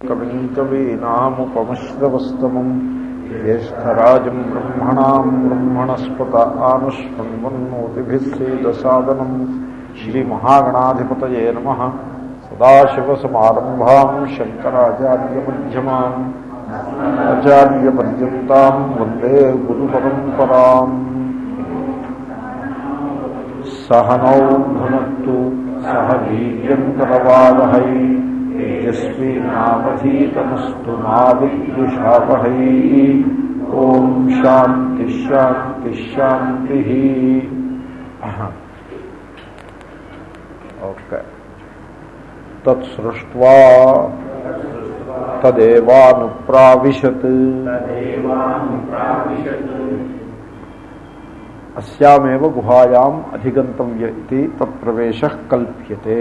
కవిం కవీనాముపమశ్రవస్తమం జ్యేష్టరాజం బ్రహ్మణాం బ్రహ్మణస్పత ఆనుష్ణ్వన్నోతిభిస్సేదసాదనం శ్రీమహాగణాధిపతయే నమ సదాశివసమారంభాం శంకరాచార్యమధ్యమాం ఆచార్యపర్యంతాం వందే గురుపరంపరాం సహనౌ భునత్తు సహ వీర్యంకరవావహై తేజస్వీనావధీతమస్తు మా విద్విషావహై ఓం శాంతి శాంతి శాంతి ఓకే తత్సృష్ట్వా తదేవానుప్రావిశత్ అస్యామేవ గుహాయాం అధిగంతవ్య ఇది తత్ప్రవేశ కల్ప్యతే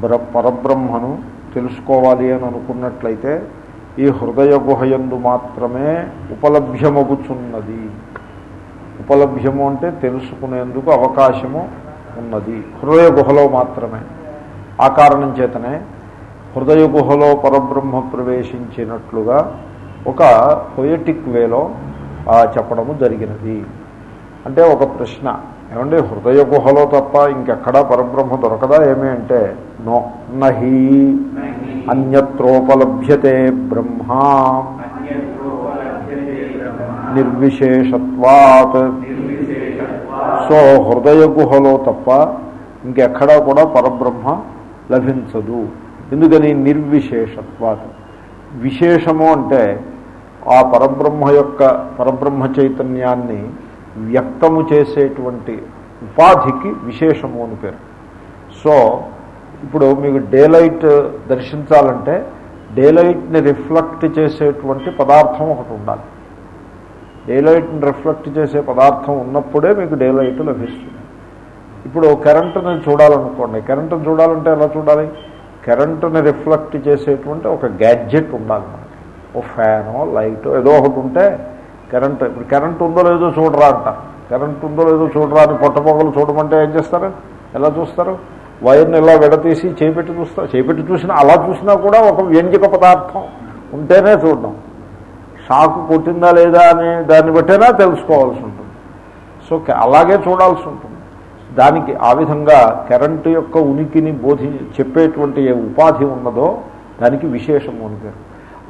బ్ర పరబ్రహ్మను తెలుసుకోవాలి అని అనుకున్నట్లయితే ఈ హృదయ గుహయందు మాత్రమే ఉపలభ్యమగుచున్నది. ఉపలభ్యము అంటే తెలుసుకునేందుకు అవకాశము ఉన్నది. హృదయ గుహలో మాత్రమే. ఆ కారణం చేతనే హృదయ గుహలో పరబ్రహ్మ ప్రవేశించినట్లుగా ఒక పొయటిక్ వేలో చెప్పడము జరిగినది. అంటే ఒక ప్రశ్న. ఏమంటే హృదయ గుహలో తప్ప ఇంకెక్కడా పరబ్రహ్మ దొరకదా ఏమి అంటే నో నహి. అన్యత్రోపలభ్యతే బ్రహ్మ. నిర్విశేషత్వాత్. సో హృదయ గుహలో తప్ప ఇంకెక్కడా కూడా పరబ్రహ్మ లభించదు. ఎందుకని నిర్విశేషత్వాత్? విశేషము అంటే ఆ పరబ్రహ్మ యొక్క పరబ్రహ్మ చైతన్యాన్ని వ్యక్తము చేసేటువంటి ఉపాధికి విశేషము అని పేరు. సో ఇప్పుడు మీకు డే లైట్ దర్శించాలంటే డే లైట్ని రిఫ్లెక్ట్ చేసేటువంటి పదార్థం ఒకటి ఉండాలి. డే లైట్ని రిఫ్లెక్ట్ చేసే పదార్థం ఉన్నప్పుడే మీకు డే లైట్ లభిస్తుంది. ఇప్పుడు కరెంటుని చూడాలనుకోండి. కరెంటుని చూడాలంటే ఎలా చూడాలి? కరెంటుని రిఫ్లెక్ట్ చేసేటువంటి ఒక గ్యాడ్జెట్ ఉండాలి మనకి. ఓ ఫ్యానో లైటో ఏదో ఒకటి ఉంటే కరెంటు ఇప్పుడు కరెంట్ ఉందో లేదో చూడరా అంట కరెంట్ ఉందో లేదో చూడరా అని పొట్టపొగలు చూడమంటే ఏం చేస్తారు? ఎలా చూస్తారు? వైర్ని ఇలా విడతీసి చేపెట్టి చూస్తా చేపెట్టి చూసినా అలా చూసినా కూడా ఒక వ్యంజక పదార్థం ఉంటేనే చూడడం. షాకు కొట్టిందా లేదా అనే దాన్ని బట్టేనా తెలుసుకోవాల్సి ఉంటుంది. సో అలాగే చూడాల్సి ఉంటుంది. దానికి ఆ విధంగా కరెంటు యొక్క ఉనికిని బోధి చెప్పేటువంటి ఏ ఉపాధి ఉన్నదో దానికి విశేషము అని పేరు.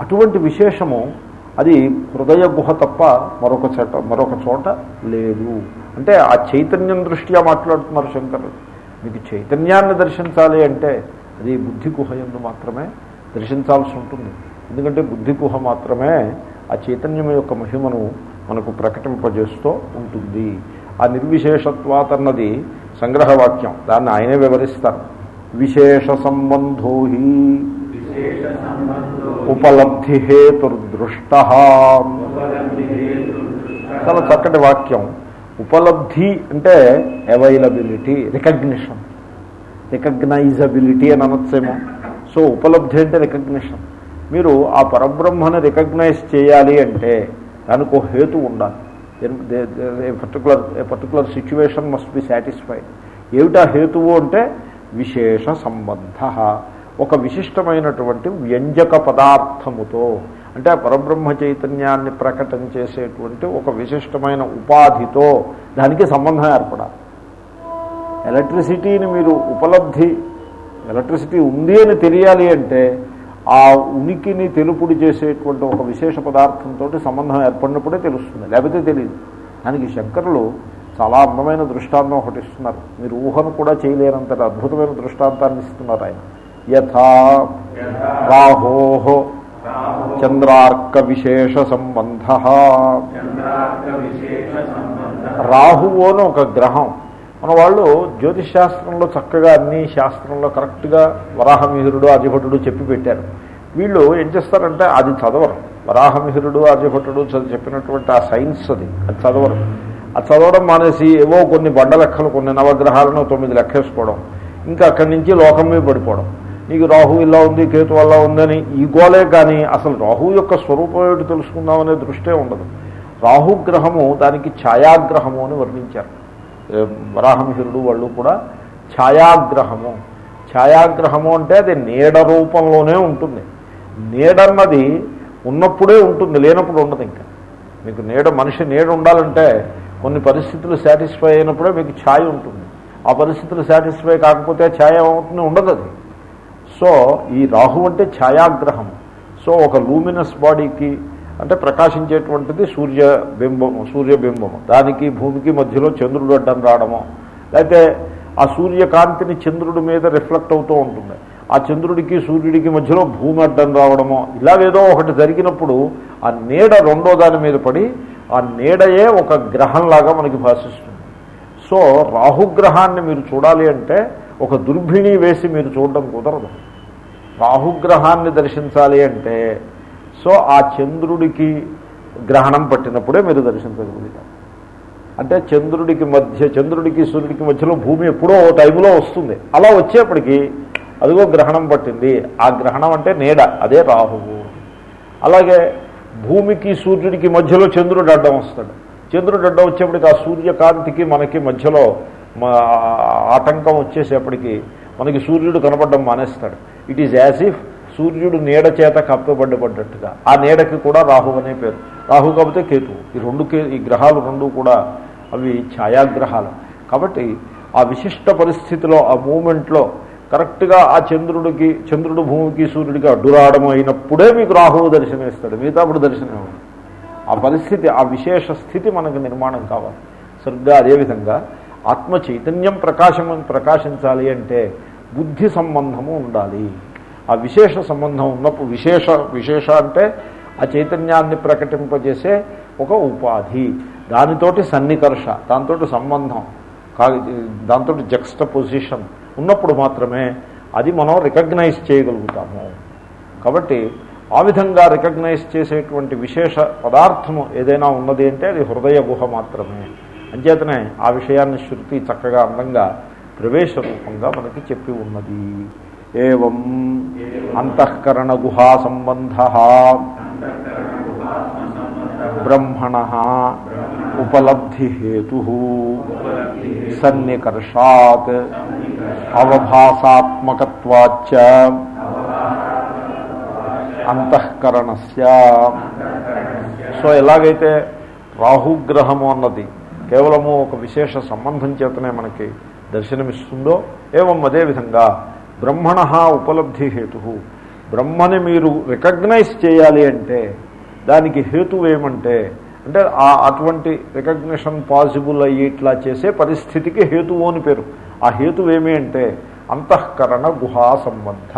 అటువంటి విశేషము అది హృదయ గుహ తప్ప మరొక చోట మరొక చోట లేదు. అంటే ఆ చైతన్యం దృష్ట్యా మాట్లాడుతున్నారు శంకరుడు మీకు చైతన్యాన్ని దర్శించాలి అంటే అది బుద్ధి గుహ ఎందు మాత్రమే దర్శించాల్సి ఉంటుంది. ఎందుకంటే బుద్ధి గుహ మాత్రమే ఆ చైతన్యం యొక్క మహిమను మనకు ప్రకటింపజేస్తూ ఉంటుంది. ఆ నిర్విశేషత్వాత్ అన్నది సంగ్రహవాక్యం. దాన్ని ఆయనే వివరిస్తారు. విశేష సంబంధో ఉపలబ్ధి హేతుర్దృష్ట. చాలా చక్కటి వాక్యం. ఉపలబ్ధి అంటే అవైలబిలిటీ రికగ్నిషన్ రికగ్నైజబిలిటీ అని అనొచ్చేమో. సో ఉపలబ్ధి అంటే రికగ్నిషన్ మీరు ఆ పరబ్రహ్మను రికగ్నైజ్ చేయాలి అంటే దానికి ఒక హేతు ఉండాలి. Particular particular situation must be satisfied ఏమిటా హేతువు అంటే విశేష సంబంధ. ఒక విశిష్టమైనటువంటి వ్యంజక పదార్థముతో అంటే పరబ్రహ్మ చైతన్యాన్ని ప్రకటన చేసేటువంటి ఒక విశిష్టమైన ఉపాధితో దానికి సంబంధం ఏర్పడాలి. ఎలక్ట్రిసిటీని మీరు ఉపలబ్ధి ఎలక్ట్రిసిటీ ఉంది అని తెలియాలి అంటే ఆ ఉనికిని తెలుపుడు చేసేటువంటి ఒక విశేష పదార్థంతో సంబంధం ఏర్పడినప్పుడే తెలుస్తుంది. లేకపోతే తెలియదు. దానికి శంకరులు చాలా అందమైన దృష్టాంతం ఒకటి ఇస్తున్నారు. మీరు ఊహను కూడా చేయలేనంత అద్భుతమైన దృష్టాంతాన్ని ఇస్తున్నారు ఆయన. యథా రాహో చంద్రార్క విశేష సంబంధ రాహువు అని ఒక గ్రహం. మన వాళ్ళు జ్యోతిష్ శాస్త్రంలో చక్కగా అన్ని శాస్త్రంలో కరెక్ట్గా వరాహమిహిరుడు ఆర్యభటుడు చెప్పి పెట్టారు. వీళ్ళు ఏం చేస్తారంటే అది చదవరు. వరాహమిహిరుడు ఆర్యభటుడు చెప్పినటువంటి ఆ సైన్స్ అది. అది చదవరు. అది చదవడం మానేసి ఏవో కొన్ని బండ లెక్కలు కొన్ని నవగ్రహాలను తొమ్మిది లెక్కేసుకోవడం. ఇంకా అక్కడి నుంచి లోకం మీద పడిపోవడం. నీకు రాహు ఇలా ఉంది కేతు అలా ఉందని ఈ గోలే కానీ అసలు రాహు యొక్క స్వరూపం ఏమిటి తెలుసుకుందామనే దృష్టే ఉండదు. రాహుగ్రహము దానికి ఛాయాగ్రహము అని వర్ణించారు. వరాహమిహిరుడు వాళ్ళు కూడా ఛాయాగ్రహము. ఛాయాగ్రహము అంటే అది నీడ రూపంలోనే ఉంటుంది. నీడన్నది ఉన్నప్పుడే ఉంటుంది లేనప్పుడు ఉండదు ఇంకా. మీకు నీడ మనిషి నీడ ఉండాలంటే కొన్ని పరిస్థితులు సాటిస్ఫై అయినప్పుడే మీకు ఛాయ ఉంటుంది. ఆ పరిస్థితులు సాటిస్ఫై కాకపోతే ఛాయ ఏమవుతుంది? ఉండదు అది. సో ఈ రాహు అంటే ఛాయాగ్రహం. సో ఒక లూమినస్ బాడీకి అంటే ప్రకాశించేటువంటిది సూర్యబింబము సూర్యబింబము దానికి భూమికి మధ్యలో చంద్రుడు అడ్డం రావడము. లేకపోతే ఆ సూర్యకాంతిని చంద్రుడి మీద రిఫ్లెక్ట్ అవుతూ ఉంటుంది. ఆ చంద్రుడికి సూర్యుడికి మధ్యలో భూమి అడ్డం రావడమో. ఇలాగేదో ఒకటి జరిగినప్పుడు ఆ నీడ రెండో దాని మీద పడి ఆ నీడయే ఒక గ్రహంలాగా మనకి భాషిస్తుంది. సో రాహుగ్రహాన్ని మీరు చూడాలి అంటే ఒక దుర్భిణి వేసి మీరు చూడడం కుదరదు. రాహుగ్రహాన్ని దర్శించాలి అంటే సో ఆ చంద్రుడికి గ్రహణం పట్టినప్పుడే మీరు దర్శించగలుగుతారు. అంటే చంద్రుడికి మధ్య చంద్రుడికి సూర్యుడికి మధ్యలో భూమి ఎప్పుడో ఓ టైంలో వస్తుంది. అలా వచ్చేప్పటికి అదిగో గ్రహణం పట్టింది. ఆ గ్రహణం అంటే నీడ అదే రాహువు. అలాగే భూమికి సూర్యుడికి మధ్యలో చంద్రుడు అడ్డం వస్తాడు. చంద్రుడు అడ్డం వచ్చేప్పటికి ఆ సూర్యకాంతికి మనకి మధ్యలో ఆటంకం వచ్చేసేపటికి మనకి సూర్యుడు కనపడడం మానేస్తాడు. ఇట్ ఈజ్ యాజ్ ఇఫ్ సూర్యుడు నీడ చేత కప్పబడ్డపడ్డట్టుగా ఆ నీడకి కూడా రాహు అనే పేరు. రాహు కాకపోతే కేతు ఈ రెండు కే ఈ గ్రహాలు రెండు కూడా అవి ఛాయాగ్రహాలు. కాబట్టి ఆ విశిష్ట పరిస్థితిలో ఆ మూమెంట్లో కరెక్ట్గా ఆ చంద్రుడికి చంద్రుడు భూమికి సూర్యుడికి అడ్డురావడం అయినప్పుడే మీకు రాహువు దర్శనమిస్తాడు. మిగతా అప్పుడు దర్శనం ఆ పరిస్థితి ఆ విశేష స్థితి మనకు నిర్మాణం కావాలి. సరిగ్గా అదేవిధంగా ఆత్మ చైతన్యం ప్రకాశం ప్రకాశించాలి అంటే బుద్ధి సంబంధము ఉండాలి. ఆ విశేష సంబంధం ఉన్నప్పుడు విశేష విశేష అంటే ఆ చైతన్యాన్ని ప్రకటింపజేసే ఒక ఉపాధి. దానితోటి సన్నికర్ష దాంతో సంబంధం కా దాంతో జక్స్ట పొజిషన్ ఉన్నప్పుడు మాత్రమే అది మనం రికగ్నైజ్ చేయగలుగుతాము. కాబట్టి ఆ విధంగా రికగ్నైజ్ చేసేటువంటి విశేష పదార్థము ఏదైనా ఉన్నది అంటే అది హృదయ గుహ మాత్రమే. అంచేతనే ఆ విషయాన్ని శృతి చక్కగా అందంగా ప్రవేశ రూపంగా మనకి చెప్పి ఉన్నది. ఏం అంతఃకరణ గుహా సంబంధ బ్రహ్మణ ఉపలబ్ధిహేతు సన్నికర్షాత్ అవభాసాత్మకత్వాచ్చ అంతఃకరణస్య. సో ఎలాగైతే రాహుగ్రహము అన్నది కేవలము ఒక విశేష సంబంధం చేతనే మనకి దర్శనమిస్తుందో ఏవం అదేవిధంగా బ్రహ్మణ ఉపలబ్ధి హేతు. బ్రహ్మని మీరు రికగ్నైజ్ చేయాలి అంటే దానికి హేతు ఏమంటే అంటే ఆ అటువంటి రికగ్నిషన్ పాసిబుల్ అయ్యి ఇట్లా చేసే పరిస్థితికి హేతువు అని పేరు. ఆ హేతు ఏమి అంటే అంతఃకరణ గుహా సంబంధ.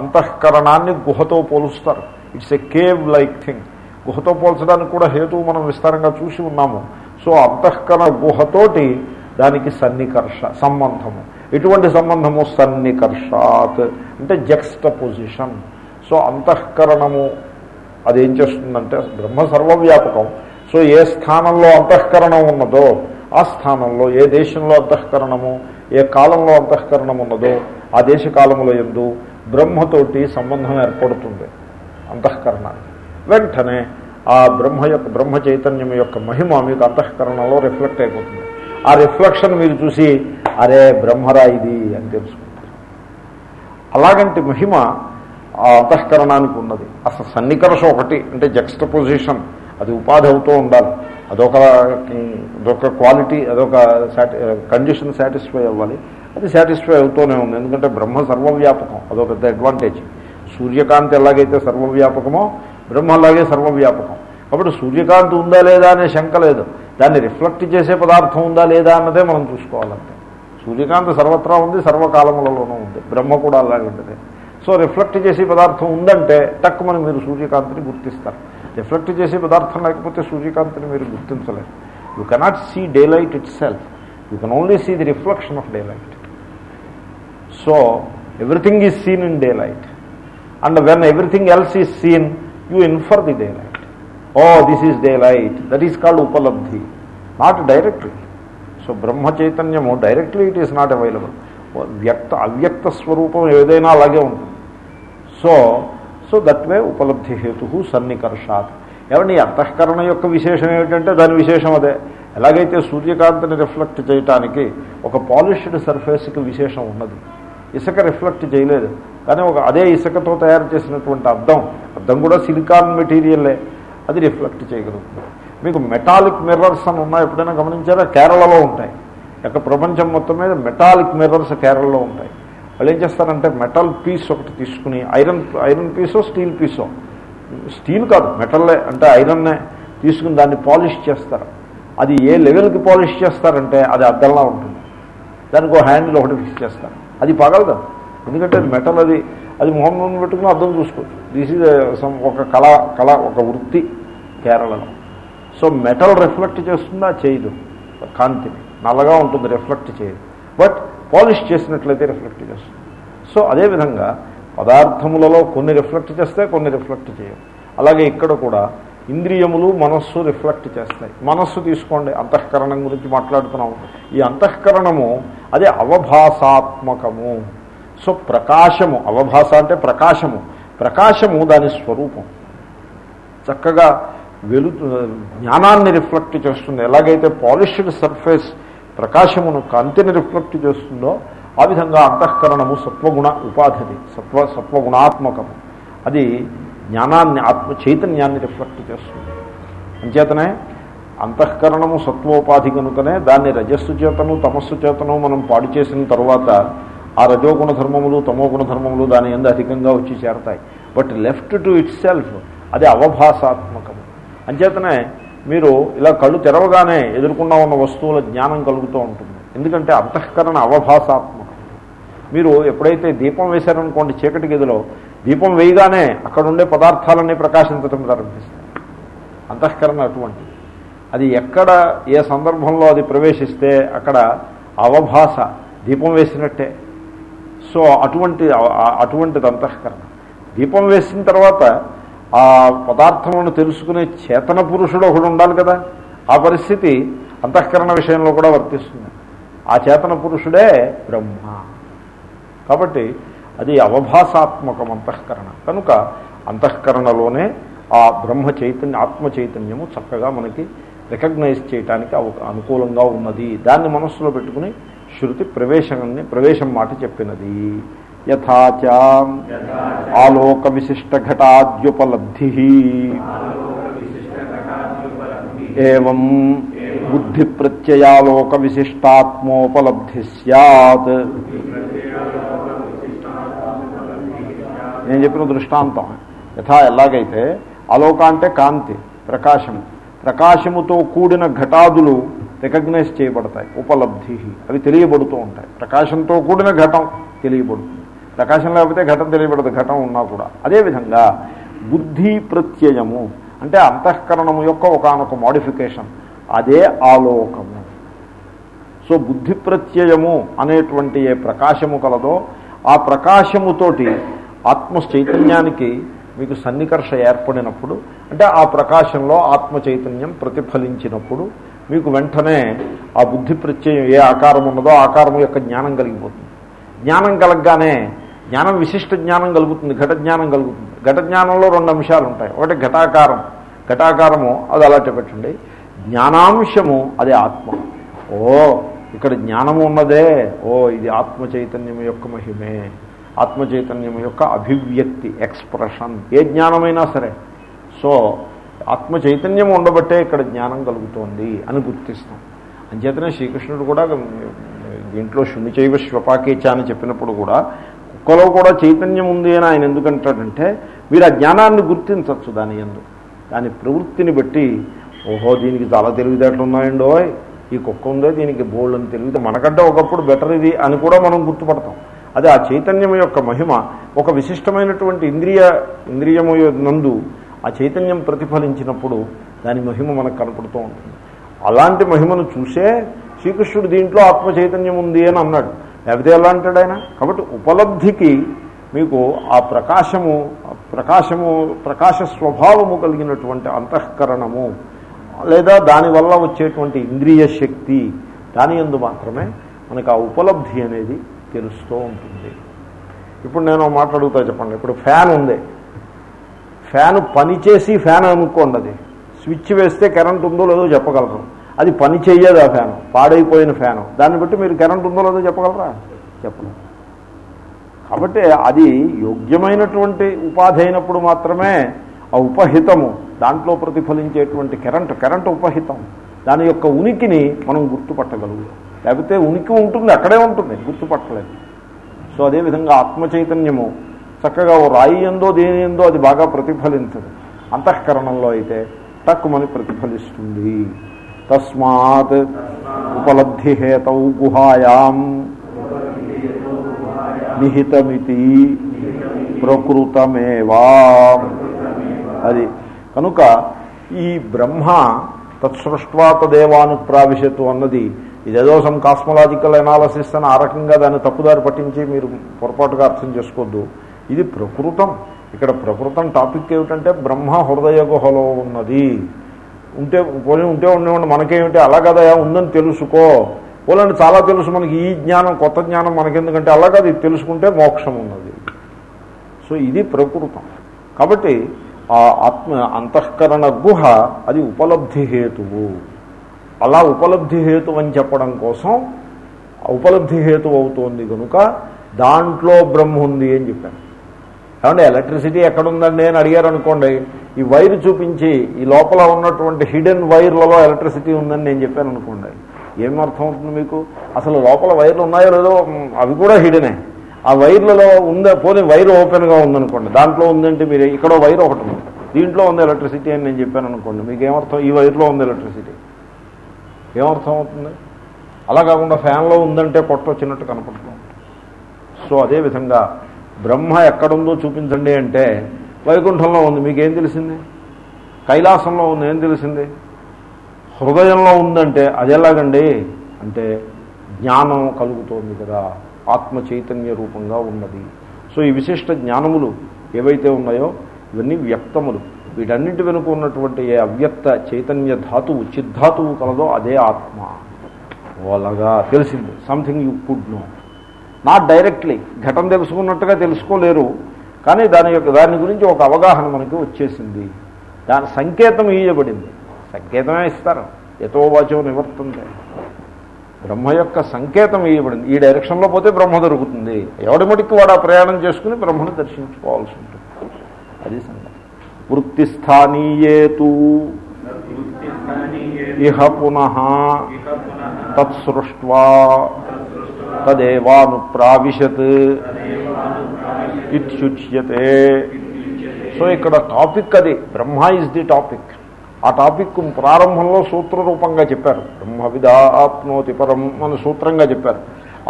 అంతఃకరణాన్ని గుహతో పోలుస్తారు. It's a cave like thing గుహతో పోల్చడానికి కూడా హేతువు మనం విస్తారంగా చూసి ఉన్నాము. సో అంతఃకరణ గుహతోటి దానికి సన్నికర్ష సంబంధము. ఎటువంటి సంబంధము? సన్నికర్షాత్. అంటే జక్స్ట పొజిషన్ సో అంతఃకరణము అదేం చేస్తుందంటే బ్రహ్మ సర్వవ్యాపకం. సో ఏ స్థానంలో అంతఃకరణం ఉన్నదో ఆ స్థానంలో ఏ దేశంలో అంతఃకరణము ఏ కాలంలో అంతఃకరణం ఉన్నదో ఆ దేశ కాలంలో ఎందు బ్రహ్మతోటి సంబంధం ఏర్పడుతుంది అంతఃకరణానికి. వెంటనే ఆ బ్రహ్మ యొక్క బ్రహ్మ చైతన్యం యొక్క మహిమ మీకు అంతఃకరణలో రిఫ్లెక్ట్ అయిపోతుంది. ఆ రిఫ్లెక్షన్ మీరు చూసి అరే బ్రహ్మరా ఇది అని తెలుసుకుంటారు. అలాగంటి మహిమ ఆ అంతఃకరణానికి ఉన్నది. అసలు సన్నికర్ష ఒకటి అంటే జక్స్ట్ పొజిషన్ అది ఉపాధి అవుతూ ఉండాలి. అదొక అదొక క్వాలిటీ అదొక సాటి కండిషన్ సాటిస్ఫై అవ్వాలి. అది సాటిస్ఫై అవుతూనే ఉంది. ఎందుకంటే బ్రహ్మ సర్వవ్యాపకం అదొక పెద్ద అడ్వాంటేజ్ సూర్యకాంతి ఎలాగైతే సర్వవ్యాపకమో బ్రహ్మ అలాగే సర్వవ్యాపకం. కాబట్టి సూర్యకాంతి ఉందా లేదా అనే శంక లేదు. దాన్ని రిఫ్లెక్ట్ చేసే పదార్థం ఉందా లేదా అన్నదే మనం చూసుకోవాలంటే సూర్యకాంతి సర్వత్రా ఉంది సర్వకాలములలోనూ ఉంది. బ్రహ్మ కూడా అలాగే ఉంటుంది. సో రిఫ్లెక్ట్ చేసే పదార్థం ఉందంటే తక్కువని మీరు సూర్యకాంతిని గుర్తిస్తారు. రిఫ్లెక్ట్ చేసే పదార్థం లేకపోతే సూర్యకాంతిని మీరు గుర్తించలేరు. You cannot see daylight itself you can only see the reflection of daylight so everything is seen in daylight and when everything else is seen you infer the daylight oh this is daylight that is called ఉపలబ్ధి not directly so బ్రహ్మ చైతన్యము directly it is not available వ్యక్త అవ్యక్త స్వరూపం ఏదైనా అలాగే ఉంటుంది so so that way ఉపలబ్ధి హేతు సన్నికర్షాత్ ఏమండి అంతఃకరణ యొక్క విశేషం ఏమిటంటే దాని విశేషం అదే ఎలాగైతే సూర్యకాంతిని రిఫ్లెక్ట్ చేయటానికి ఒక పాలిష్డ్ సర్ఫేస్కి విశేషం ఉన్నది ఇసుక రిఫ్లెక్ట్ చేయలేదు కానీ ఒక అదే ఇసుకతో తయారు చేసినటువంటి అద్దం అద్దం కూడా సిలికాన్ మెటీరియల్లే. అది రిఫ్లెక్ట్ చేయగలుగుతుంది మీకు మెటాలిక్ మిర్రర్స్ అని ఉన్నాయి ఎప్పుడైనా గమనించారా? కేరళలో ఉంటాయి. యొక్క ప్రపంచం మొత్తం మీద మెటాలిక్ మిర్రర్స్ కేరళలో ఉంటాయి. వాళ్ళు ఏం చేస్తారంటే మెటల్ పీస్ ఒకటి తీసుకుని ఐరన్ ఐరన్ పీసో స్టీల్ పీసో? స్టీల్ కాదు మెటల్లే అంటే ఐరన్నే తీసుకుని దాన్ని పాలిష్ చేస్తారు. అది ఏ లెవెల్కి పాలిష్ చేస్తారంటే అది అద్దంలా ఉంటుంది. దానికి ఒక హ్యాండిల్ ఒకటి ఫిక్స్ చేస్తారు. అది పగలదు. ఎందుకంటే అది మెటల్ అది అది మొహం ముందు పెట్టుకుని అర్థం చూసుకోవచ్చు దిస్ ఈజ్ ఒక కళ కళ ఒక వృత్తి కేరళలో. సో మెటల్ రిఫ్లెక్ట్ చేస్తుందా? చేయదు. కాంతిని నల్లగా ఉంటుంది రిఫ్లెక్ట్ చేయదు. బట్ పాలిష్ చేసినట్లయితే రిఫ్లెక్ట్ చేస్తుంది. సో అదేవిధంగా పదార్థములలో కొన్ని రిఫ్లెక్ట్ చేస్తే కొన్ని రిఫ్లెక్ట్ చేయవు. అలాగే ఇక్కడ కూడా ఇంద్రియములు మనస్సు రిఫ్లెక్ట్ చేస్తాయి. మనస్సు తీసుకోండి అంతఃకరణం గురించి మాట్లాడుతున్నాము. ఈ అంతఃకరణము అదే అవభాసాత్మకము. సో ప్రకాశము అవభాస అంటే ప్రకాశము. ప్రకాశము దాని స్వరూపం. చక్కగా వెలు జ్ఞానాన్ని రిఫ్లెక్ట్ చేస్తుంది. ఎలాగైతే పాలిష్డ్ సర్ఫేస్ ప్రకాశమును కాంతిని రిఫ్లెక్ట్ చేస్తుందో ఆ విధంగా అంతఃకరణము సత్వగుణ ఉపాధిది సత్వ సత్వగుణాత్మకము. అది జ్ఞానాన్ని ఆత్మ చైతన్యాన్ని రిఫ్లెక్ట్ చేస్తుంది. అంచేతనే అంతఃకరణము సత్వోపాధి కనుకనే దాన్ని రజస్సు చేతను తమస్సు చేతను మనం పాడు చేసిన తరువాత ఆ రజోగుణ ధర్మములు తమోగుణ ధర్మములు దాని ఎందు అధికంగా వచ్చి చేరతాయి. But left to itself అది అవభాసాత్మకము. అంచేతనే మీరు ఇలా కళ్ళు తెరవగానే ఎదుర్కొన్నా ఉన్న వస్తువుల జ్ఞానం కలుగుతూ ఉంటుంది. ఎందుకంటే అంతఃకరణ అవభాసాత్మకం మీరు ఎప్పుడైతే దీపం వేశారనుకోండి చీకటి గదిలో దీపం వేయగానే అక్కడ ఉండే పదార్థాలన్నీ ప్రకాశించడం ప్రారంభిస్తాయి. అంతఃకరణ అటువంటి అది ఎక్కడ ఏ సందర్భంలో అది ప్రవేశిస్తే అక్కడ అవభాస దీపం వేసినట్టే. సో అటువంటి అటువంటిది అంతఃకరణ దీపం వేసిన తర్వాత ఆ పదార్థములను తెలుసుకునే చేతన పురుషుడు ఒకడు ఉండాలి కదా. ఆ పరిస్థితి అంతఃకరణ విషయంలో కూడా వర్తిస్తుంది. ఆ చేతన పురుషుడే బ్రహ్మ. కాబట్టి అది అవభాసాత్మకం అంతఃకరణ. కనుక అంతఃకరణలోనే ఆ బ్రహ్మ చైతన్య ఆత్మ చైతన్యము చక్కగా మనకి రికగ్నైజ్ చేయటానికి అనుకూలంగా ఉన్నది. దాన్ని మనస్సులో పెట్టుకుని శృతి ప్రవేశాన్ని ప్రవేశం మాట చెప్పినది. యథాచ ఆలోక విశిష్ట ఘటాద్యుపలబ్ధి ఏం బుద్ధి ప్రత్యయాలోక విశిష్టాత్మోపలబ్ధి సత్ నేను చెప్పిన దృష్టాంతం. యథా ఎలాగైతే అలోక అంటే కాంతి ప్రకాశము ప్రకాశముతో కూడిన ఘటాదులు రికగ్నైజ్ చేయబడతాయి ఉపలబ్ధి. అవి తెలియబడుతూ ఉంటాయి. ప్రకాశంతో కూడిన ఘటం తెలియబడుతుంది. ప్రకాశం లేకపోతే ఘటం తెలియబడదు ఘటం ఉన్నా కూడా. అదేవిధంగా బుద్ధి ప్రత్యయము అంటే అంతఃకరణము యొక్క ఒకనొక మోడిఫికేషన్ అదే ఆలోకము. సో బుద్ధి ప్రత్యయము అనేటువంటి ఏ ప్రకాశము కలదో ఆ ప్రకాశముతోటి ఆత్మ చైతన్యానికి మీకు సన్నికర్ష ఏర్పడినప్పుడు అంటే ఆ ప్రకాశంలో ఆత్మ చైతన్యం ప్రతిఫలించినప్పుడు మీకు వెంటనే ఆ బుద్ధి ప్రత్యయం ఏ ఆకారం ఉన్నదో ఆకారం యొక్క జ్ఞానం కలిగిపోతుంది. జ్ఞానం కలగగానే జ్ఞానం విశిష్ట జ్ఞానం కలుగుతుంది ఘట జ్ఞానం కలుగుతుంది. ఘట జ్ఞానంలో రెండు అంశాలు ఉంటాయి. ఒకటి ఘటాకారం. ఘటాకారము అది అలాంటి పెట్టండి జ్ఞానాంశము అదే ఆత్మ. ఓ ఇక్కడ జ్ఞానము ఉన్నదే. ఓ ఇది ఆత్మ చైతన్యం యొక్క మహిమే. ఆత్మ చైతన్యం యొక్క అభివ్యక్తి ఎక్స్ప్రెషన్. ఏ జ్ఞానమైనా సరే. సో ఆత్మ చైతన్యం ఉండబట్టే ఇక్కడ జ్ఞానం కలుగుతోంది అని గుర్తిస్తాం. అంచేతనే శ్రీకృష్ణుడు కూడా దీంట్లో శునిచైవ శ్వపాకేచ అని చెప్పినప్పుడు కూడా కుక్కలో కూడా చైతన్యం ఉంది అని ఆయన ఎందుకంటాడంటే మీరు ఆ జ్ఞానాన్ని గుర్తించవచ్చు దాని ఎందు దాని ప్రవృత్తిని బట్టి ఓహో దీనికి చాలా తెలివితేటలు ఉన్నాయండో ఈ కుక్క ఉందో దీనికి బోల్డ్ అని తెలివితే మనకంటే ఒకప్పుడు బెటర్ ఇది అని కూడా మనం గుర్తుపడతాం. అదే ఆ చైతన్యం యొక్క మహిమ ఒక విశిష్టమైనటువంటి ఇంద్రియ ఇంద్రియము నందు ఆ చైతన్యం ప్రతిఫలించినప్పుడు దాని మహిమ మనకు కనపడుతూ ఉంటుంది. అలాంటి మహిమను చూసే శ్రీకృష్ణుడు దీంట్లో ఆత్మ చైతన్యం ఉంది అని అన్నాడు. లేకపోతే ఎలా అంటాడు ఆయన? కాబట్టి ఉపలబ్ధికి మీకు ఆ ప్రకాశము ప్రకాశము ప్రకాశ స్వభావము కలిగినటువంటి అంతఃకరణము లేదా దానివల్ల వచ్చేటువంటి ఇంద్రియ శక్తి దాని ఎందు మాత్రమే మనకు ఆ ఉపలబ్ధి అనేది తెలుస్తూ ఉంటుంది. ఇప్పుడు నేను మాట్లాడుగుతా చెప్పండి. ఇప్పుడు ఫ్యాన్ ఉంది. ఫ్యాన్ పనిచేసి ఫ్యాన్ అనుకోండి అది స్విచ్ వేస్తే కరెంట్ ఉందో లేదో చెప్పగలరు. అది పని చేయదు ఆ ఫ్యాను. పాడైపోయిన ఫ్యాను. దాన్ని బట్టి మీరు కరెంట్ ఉందో లేదో చెప్పగలరా? చెప్పలేదు కాబట్టి అది యోగ్యమైనటువంటి ఉపాధి అయినప్పుడు మాత్రమే ఆ ఉపహితము దాంట్లో ప్రతిఫలించేటువంటి కరెంట్ కరెంట్ ఉపహితం. దాని యొక్క ఉనికిని మనం గుర్తుపట్టగలుగుతాం. లేకపోతే ఉనికి ఉంటుంది అక్కడే ఉంటుంది గుర్తుపట్టలేదు. సో అదేవిధంగా ఆత్మ చైతన్యము చక్కగా ఓ రాయి ఎందో దేని ఎందో అది బాగా ప్రతిఫలించదు. అంతఃకరణంలో అయితే తక్కువని ప్రతిఫలిస్తుంది. తస్మాత్ ఉపలబ్ధి హేతౌ గుహాయాం నిహితమితి ప్రకృతమేవా. అది కనుక ఈ బ్రహ్మ తత్సృష్వా తదేవాను ప్రావిశత్తు అన్నది ఇదేదో సమ్ కాస్మలాజికల్ ఎనాలసిస్ అని ఆ రకంగా దాన్ని తప్పుదారి పట్టించి మీరు పొరపాటుగా అర్థం చేసుకోవద్దు. ఇది ప్రకృతం. ఇక్కడ ప్రకృతం టాపిక్ ఏమిటంటే బ్రహ్మ హృదయ గుహలో ఉన్నది. ఉంటే పోనీ ఉంటే ఉండేవాడు మనకేమిటి? అలా కదా ఉందని తెలుసుకో. పోలండి చాలా తెలుసు మనకి. ఈ జ్ఞానం కొత్త జ్ఞానం మనకెందుకంటే అలా కాదు. ఇది తెలుసుకుంటే మోక్షం ఉన్నది. సో ఇది ప్రకృతం. కాబట్టి ఆ ఆత్మ అంతఃకరణ గుహ అది ఉపలబ్ధి హేతువు. అలా ఉపలబ్ధి హేతు అని చెప్పడం కోసం ఉపలబ్ధి హేతు అవుతోంది కనుక దాంట్లో బ్రహ్మ ఉంది అని చెప్పాను. కాబట్టి ఎలక్ట్రిసిటీ ఎక్కడుందండి అని అడిగారు అనుకోండి ఈ వైర్ చూపించి ఈ లోపల ఉన్నటువంటి హిడెన్ వైర్లలో ఎలక్ట్రిసిటీ ఉందని నేను చెప్పాను అనుకోండి ఏం అర్థం అవుతుంది మీకు? అసలు లోపల వైర్లు ఉన్నాయో లేదో అవి కూడా హిడెనే ఆ వైర్లలో ఉందే? పోనీ వైర్ ఓపెన్గా ఉందనుకోండి దాంట్లో ఉందంటే మీరు ఇక్కడ వైర్ ఒకటి ఉంది దీంట్లో ఉంది ఎలక్ట్రిసిటీ అని నేను చెప్పాను అనుకోండి మీకు ఏమర్థం? ఈ వైర్లో ఉంది ఎలక్ట్రిసిటీ ఏమర్థం అవుతుంది అలా కాకుండా ఫ్యాన్లో ఉందంటే పొట్ట వచ్చినట్టు కనపడుతుంది. సో అదేవిధంగా బ్రహ్మ ఎక్కడుందో చూపించండి అంటే వైకుంఠంలో ఉంది. మీకేం తెలిసింది? కైలాసంలో ఉంది. ఏం తెలిసింది? హృదయంలో ఉందంటే అది ఎలాగండి? అంటే జ్ఞానం కలుగుతోంది కదా. ఆత్మ చైతన్య రూపంగా ఉన్నది. సో ఈ విశిష్ట జ్ఞానములు ఏవైతే ఉన్నాయో ఇవన్నీ వ్యక్తములు. వీటన్నింటి వెనుక ఉన్నటువంటి ఏ అవ్యక్త చైతన్య ధాతువు చిద్ధాతువు కలదో అదే ఆత్మ. ఓలగా తెలిసింది. Something you could know not directly ఘటన తెలుసుకున్నట్టుగా తెలుసుకోలేరు. కానీ దాని యొక్క దాని గురించి ఒక అవగాహన మనకి వచ్చేసింది. దాని సంకేతం ఇయ్యబడింది. సంకేతమే ఇస్తారు. ఎతో వాచో నివర్తంతే. బ్రహ్మ యొక్క సంకేతం ఇవ్వబడింది ఈ డైరెక్షన్లో పోతే బ్రహ్మ దొరుకుతుంది. ఎవడి మటుకు వాడు ఆ ప్రయాణం చేసుకుని బ్రహ్మను దర్శించుకోవాల్సి ఉంటుంది. అది సంగతి. వృత్తిస్థానీయేతు. ఇహ పునః. తత్సృష్ట్వా. తదేవానుప్రావిశత్ ఇత్యుచ్యతే సో ఇక్కడ టాపిక్ అది బ్రహ్మ ఇస్ ది టాపిక్. ఆ టాపిక్ ప్రారంభంలో సూత్ర రూపంగా చెప్పారు. బ్రహ్మ విదాప్నోతి పరం అని సూత్రంగా చెప్పారు.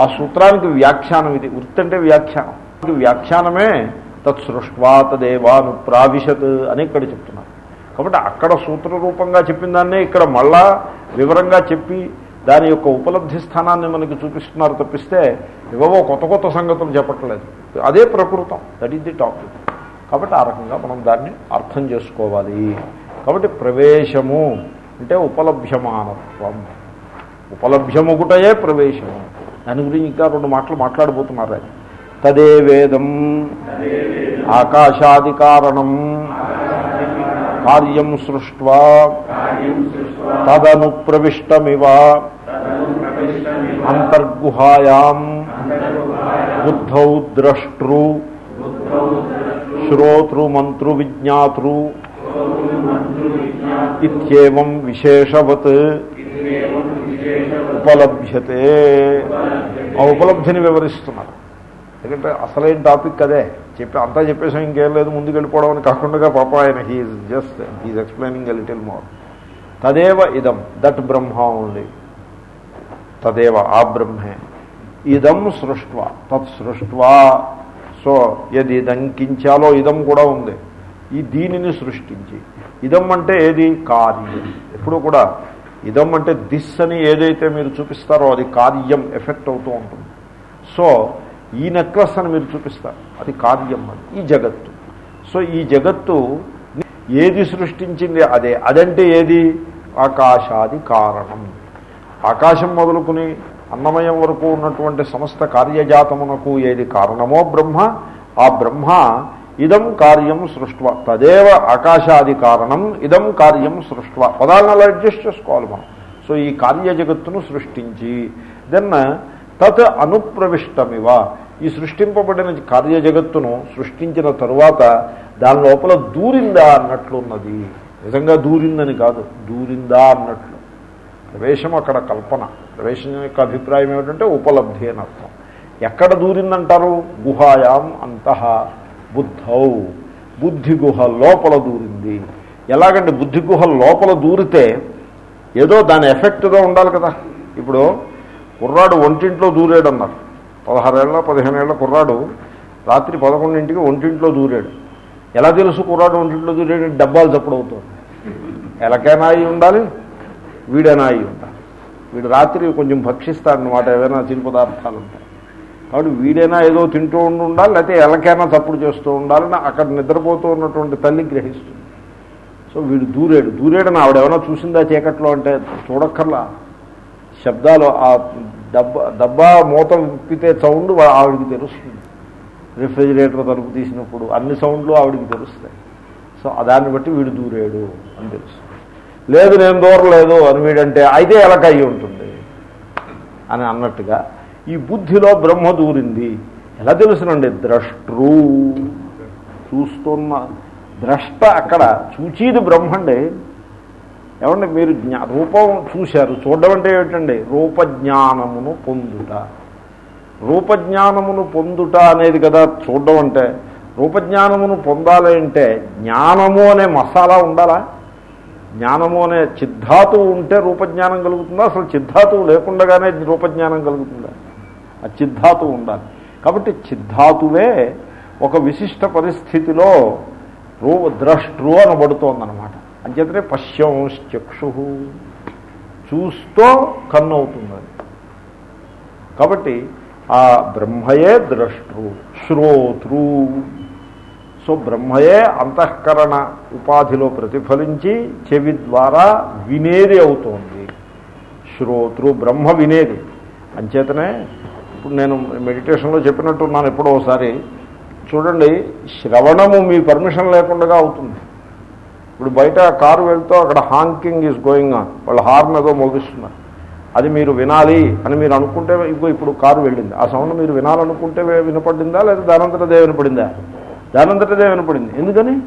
ఆ సూత్రానికి వ్యాఖ్యానం ఇది వృత్తి అంటే వ్యాఖ్యానం వ్యాఖ్యానమే తత్సృష్వా తదేవాను ప్రావిశత్ అని ఇక్కడ చెప్తున్నారు. కాబట్టి అక్కడ సూత్ర రూపంగా చెప్పిన దాన్నే ఇక్కడ మళ్ళా వివరంగా చెప్పి దాని యొక్క ఉపలబ్ధి స్థానాన్ని మనకి చూపిస్తున్నారు తప్పిస్తే ఇవవో కొత్త కొత్త సంగతులు చెప్పట్లేదు అదే ప్రకృతం. దట్ ఈస్ ది టాపిక్ కాబట్టి ఆ రకంగా మనం దాన్ని అర్థం చేసుకోవాలి. కాబట్టి ప్రవేశము అంటే ఉపలభ్యమానత్వం. ఉపలభ్యముగుటయే ప్రవేశము. దాని గురించి ఇంకా రెండు మాటలు మాట్లాడబోతున్నారు ఆయన. తదే వేదం. ఆకాశాది కారణం. కార్యం సృష్వా తదను ప్రవిష్టమివ. అంతర్గుహాయాం బుద్ధౌ ద్రష్టృ. శ్రోతృమంతృ విజ్ఞాతృ ఇత్యేవం విశేషవత్ ఉపలభ్యతే. ఆ ఉపలబ్ధిని వివరిస్తున్నారు. ఎందుకంటే అసలైన టాపిక్ అదే. చెప్పి అంతా చెప్పేసాం ఇంకేం లేదు ముందుకు వెళ్ళిపోవడం అని కాకుండా పాప ఆయన he is just he is explaining a little more తదేవ ఇదం దట్ బ్రహ్మ ఓన్లీ. తదేవ ఆ బ్రహ్మే. ఇదం సృష్ట్వ తత్ సృష్వా సో ఏది ఇదంకించాలో ఇదం కూడా ఉంది. ఈ దీనిని సృష్టించి. ఇదం అంటే ఏది? కార్యం. ఎప్పుడు కూడా ఇదం అంటే దిస్ అని ఏదైతే మీరు చూపిస్తారో అది కార్యం ఎఫెక్ట్ అవుతూ ఉంటుంది. సో ఈ నెక్లెస్ అని మీరు చూపిస్తారు. అది కార్యం అని ఈ జగత్తు. సో ఈ జగత్తు ఏది సృష్టించింది? అదే. అదంటే ఏది? ఆకాశాది కారణం. ఆకాశం మొదలుకుని అన్నమయం వరకు ఉన్నటువంటి సమస్త కార్యజాతమునకు ఏది కారణమో బ్రహ్మ ఆ బ్రహ్మ ఇదం కార్యం సృష్వ తదేవ ఆకాశాది కారణం ఇదం కార్యం సృష్వ పదాలను అలా అడ్జస్ట్ చేసుకోవాలి మనం. సో ఈ కార్య జగత్తును సృష్టించి దెన్ తత్ అనుప్రవిష్టమివ. ఈ సృష్టింపబడిన కార్య జగత్తును సృష్టించిన తరువాత దాని లోపల దూరిందా అన్నట్లున్నది. నిజంగా దూరిందని కాదు దూరిందా అన్నట్లు. ప్రవేశం అక్కడ కల్పన. ప్రవేశం యొక్క అభిప్రాయం ఏమిటంటే ఉపలబ్ధి అని అర్థం. ఎక్కడ దూరిందంటారు? గుహాయాం అంతః బుద్ధౌ. బుద్ధి గుహ లోపల దూరింది. ఎలాగంటే బుద్ధి గుహ లోపల దూరితే ఏదో దాని ఎఫెక్ట్గా ఉండాలి కదా. ఇప్పుడు కుర్రాడు ఒంటింట్లో దూరాడు అన్నారు పదహారేళ్ళ పదిహేనేళ్ళ కుర్రాడు రాత్రి పదకొండింటికి ఒంటింట్లో దూరాడు. ఎలా తెలుసు కుర్రాడు ఒంటింట్లో దూరాడు? డబ్బాలు చప్పుడు అవుతుంది ఎలకైనా అయి ఉండాలి? వీడైనా అయి ఉండాలి. వీడు రాత్రి కొంచెం భక్షిస్తాడనమాట ఏదైనా చిరు పదార్థాలు ఉంటాయి. కాబట్టి వీడైనా ఏదో తింటూ ఉండి ఉండాలి లేకపోతే ఎలకైనా చప్పుడు చేస్తూ ఉండాలని అక్కడ నిద్రపోతూ ఉన్నటువంటి తల్లి గ్రహిస్తుంది. సో వీడు దూరేడు. దూరేడని ఆవిడ ఏమైనా చూసిందా చీకట్లో అంటే చూడక్కర్లా. శబ్దాలు ఆ డబ్బా డబ్బా మూత విప్పితే సౌండ్ ఆవిడికి తెలుస్తుంది. రిఫ్రిజిరేటర్ తలుపు తీసినప్పుడు అన్ని సౌండ్లు ఆవిడికి తెలుస్తాయి. సో దాన్ని బట్టి వీడు దూరేడు అని తెలుస్తుంది. లేదు నేను దూరలేదు అని వీడంటే అయితే ఎలక అయి ఉంటుంది. అని అన్నట్టుగా ఈ బుద్ధిలో బ్రహ్మ దూరింది. ఎలా తెలుసునండి? ద్రష్టృ. చూస్తున్న ద్రష్ట అక్కడ చూచేది బ్రహ్మండి. ఏమండి మీరు జ్ఞా రూపం చూశారు చూడడం అంటే ఏమిటండి? రూపజ్ఞానమును పొందుట. రూపజ్ఞానమును పొందుట అనేది కదా చూడడం అంటే. రూపజ్ఞానమును పొందాలి అంటే జ్ఞానము అనే మసాలా ఉండాలా? జ్ఞానము అనే చిద్ధాతువు ఉంటే రూపజ్ఞానం కలుగుతుందా? అసలు చిద్ధాతువు లేకుండగానే రూపజ్ఞానం కలుగుతుందా? ఆ చిద్ధాతువు ఉండాలి. కాబట్టి చిద్ధాతువే ఒక విశిష్ట పరిస్థితిలో రూ ద్రష్టృ అనబడుతోందనమాట అంచేతనే పశ్యంశ్చక్షు. చూస్తూ కన్నవుతుంది అది. కాబట్టి ఆ బ్రహ్మయే ద్రష్టృ శ్రోతృ. సో బ్రహ్మయే అంతఃకరణ ఉపాధిలో ప్రతిఫలించి చెవి ద్వారా వినేది అవుతోంది. శ్రోతృ బ్రహ్మ వినేది. అంచేతనే ఇప్పుడు నేను మెడిటేషన్లో చెప్పినట్టున్నాను ఎప్పుడో ఒకసారి చూడండి శ్రవణము మీ పర్మిషన్ లేకుండా అవుతుంది. ఇప్పుడు బయట కారు వెళ్తూ అక్కడ హాంకింగ్ ఈజ్ గోయింగ్ ఆన్ వాళ్ళు హార్న్ ఏదో మోగిస్తున్నారు. అది మీరు వినాలి అని మీరు అనుకుంటే ఇంకో ఇప్పుడు కారు వెళ్ళింది. ఆ సౌండ్ మీరు వినాలనుకుంటే వినపడిందా లేదా దానంతటదే వినపడిందా దానంతటదే వినపడింది ఎందుకని?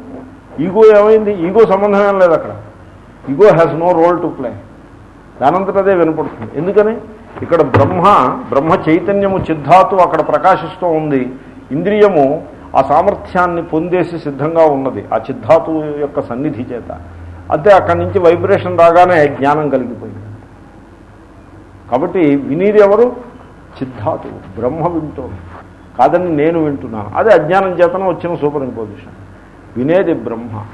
ఈగో ఏమైంది? ఈగో సంబంధం ఏం లేదు అక్కడ. Ego has no role to play దానంతటదే వినపడుతుంది. ఎందుకని? ఇక్కడ బ్రహ్మ బ్రహ్మ చైతన్యము చిద్ధాతు అక్కడ ప్రకాశిస్తూ ఉంది. ఇంద్రియము ఆ సామర్థ్యాన్ని పొందేసి సిద్ధంగా ఉన్నది. ఆ చిద్ధాతు యొక్క సన్నిధి చేత. అంతే అక్కడి నుంచి వైబ్రేషన్ రాగానే జ్ఞానం కలిగిపోయింది. కాబట్టి వినేది ఎవరు? చిద్ధాతు. బ్రహ్మ వింటోంది. కాదని నేను వింటున్నాను అదే అజ్ఞానం చేతన వచ్చిన సూపర్ ఇంపోజిషన్ వినేది బ్రహ్మ.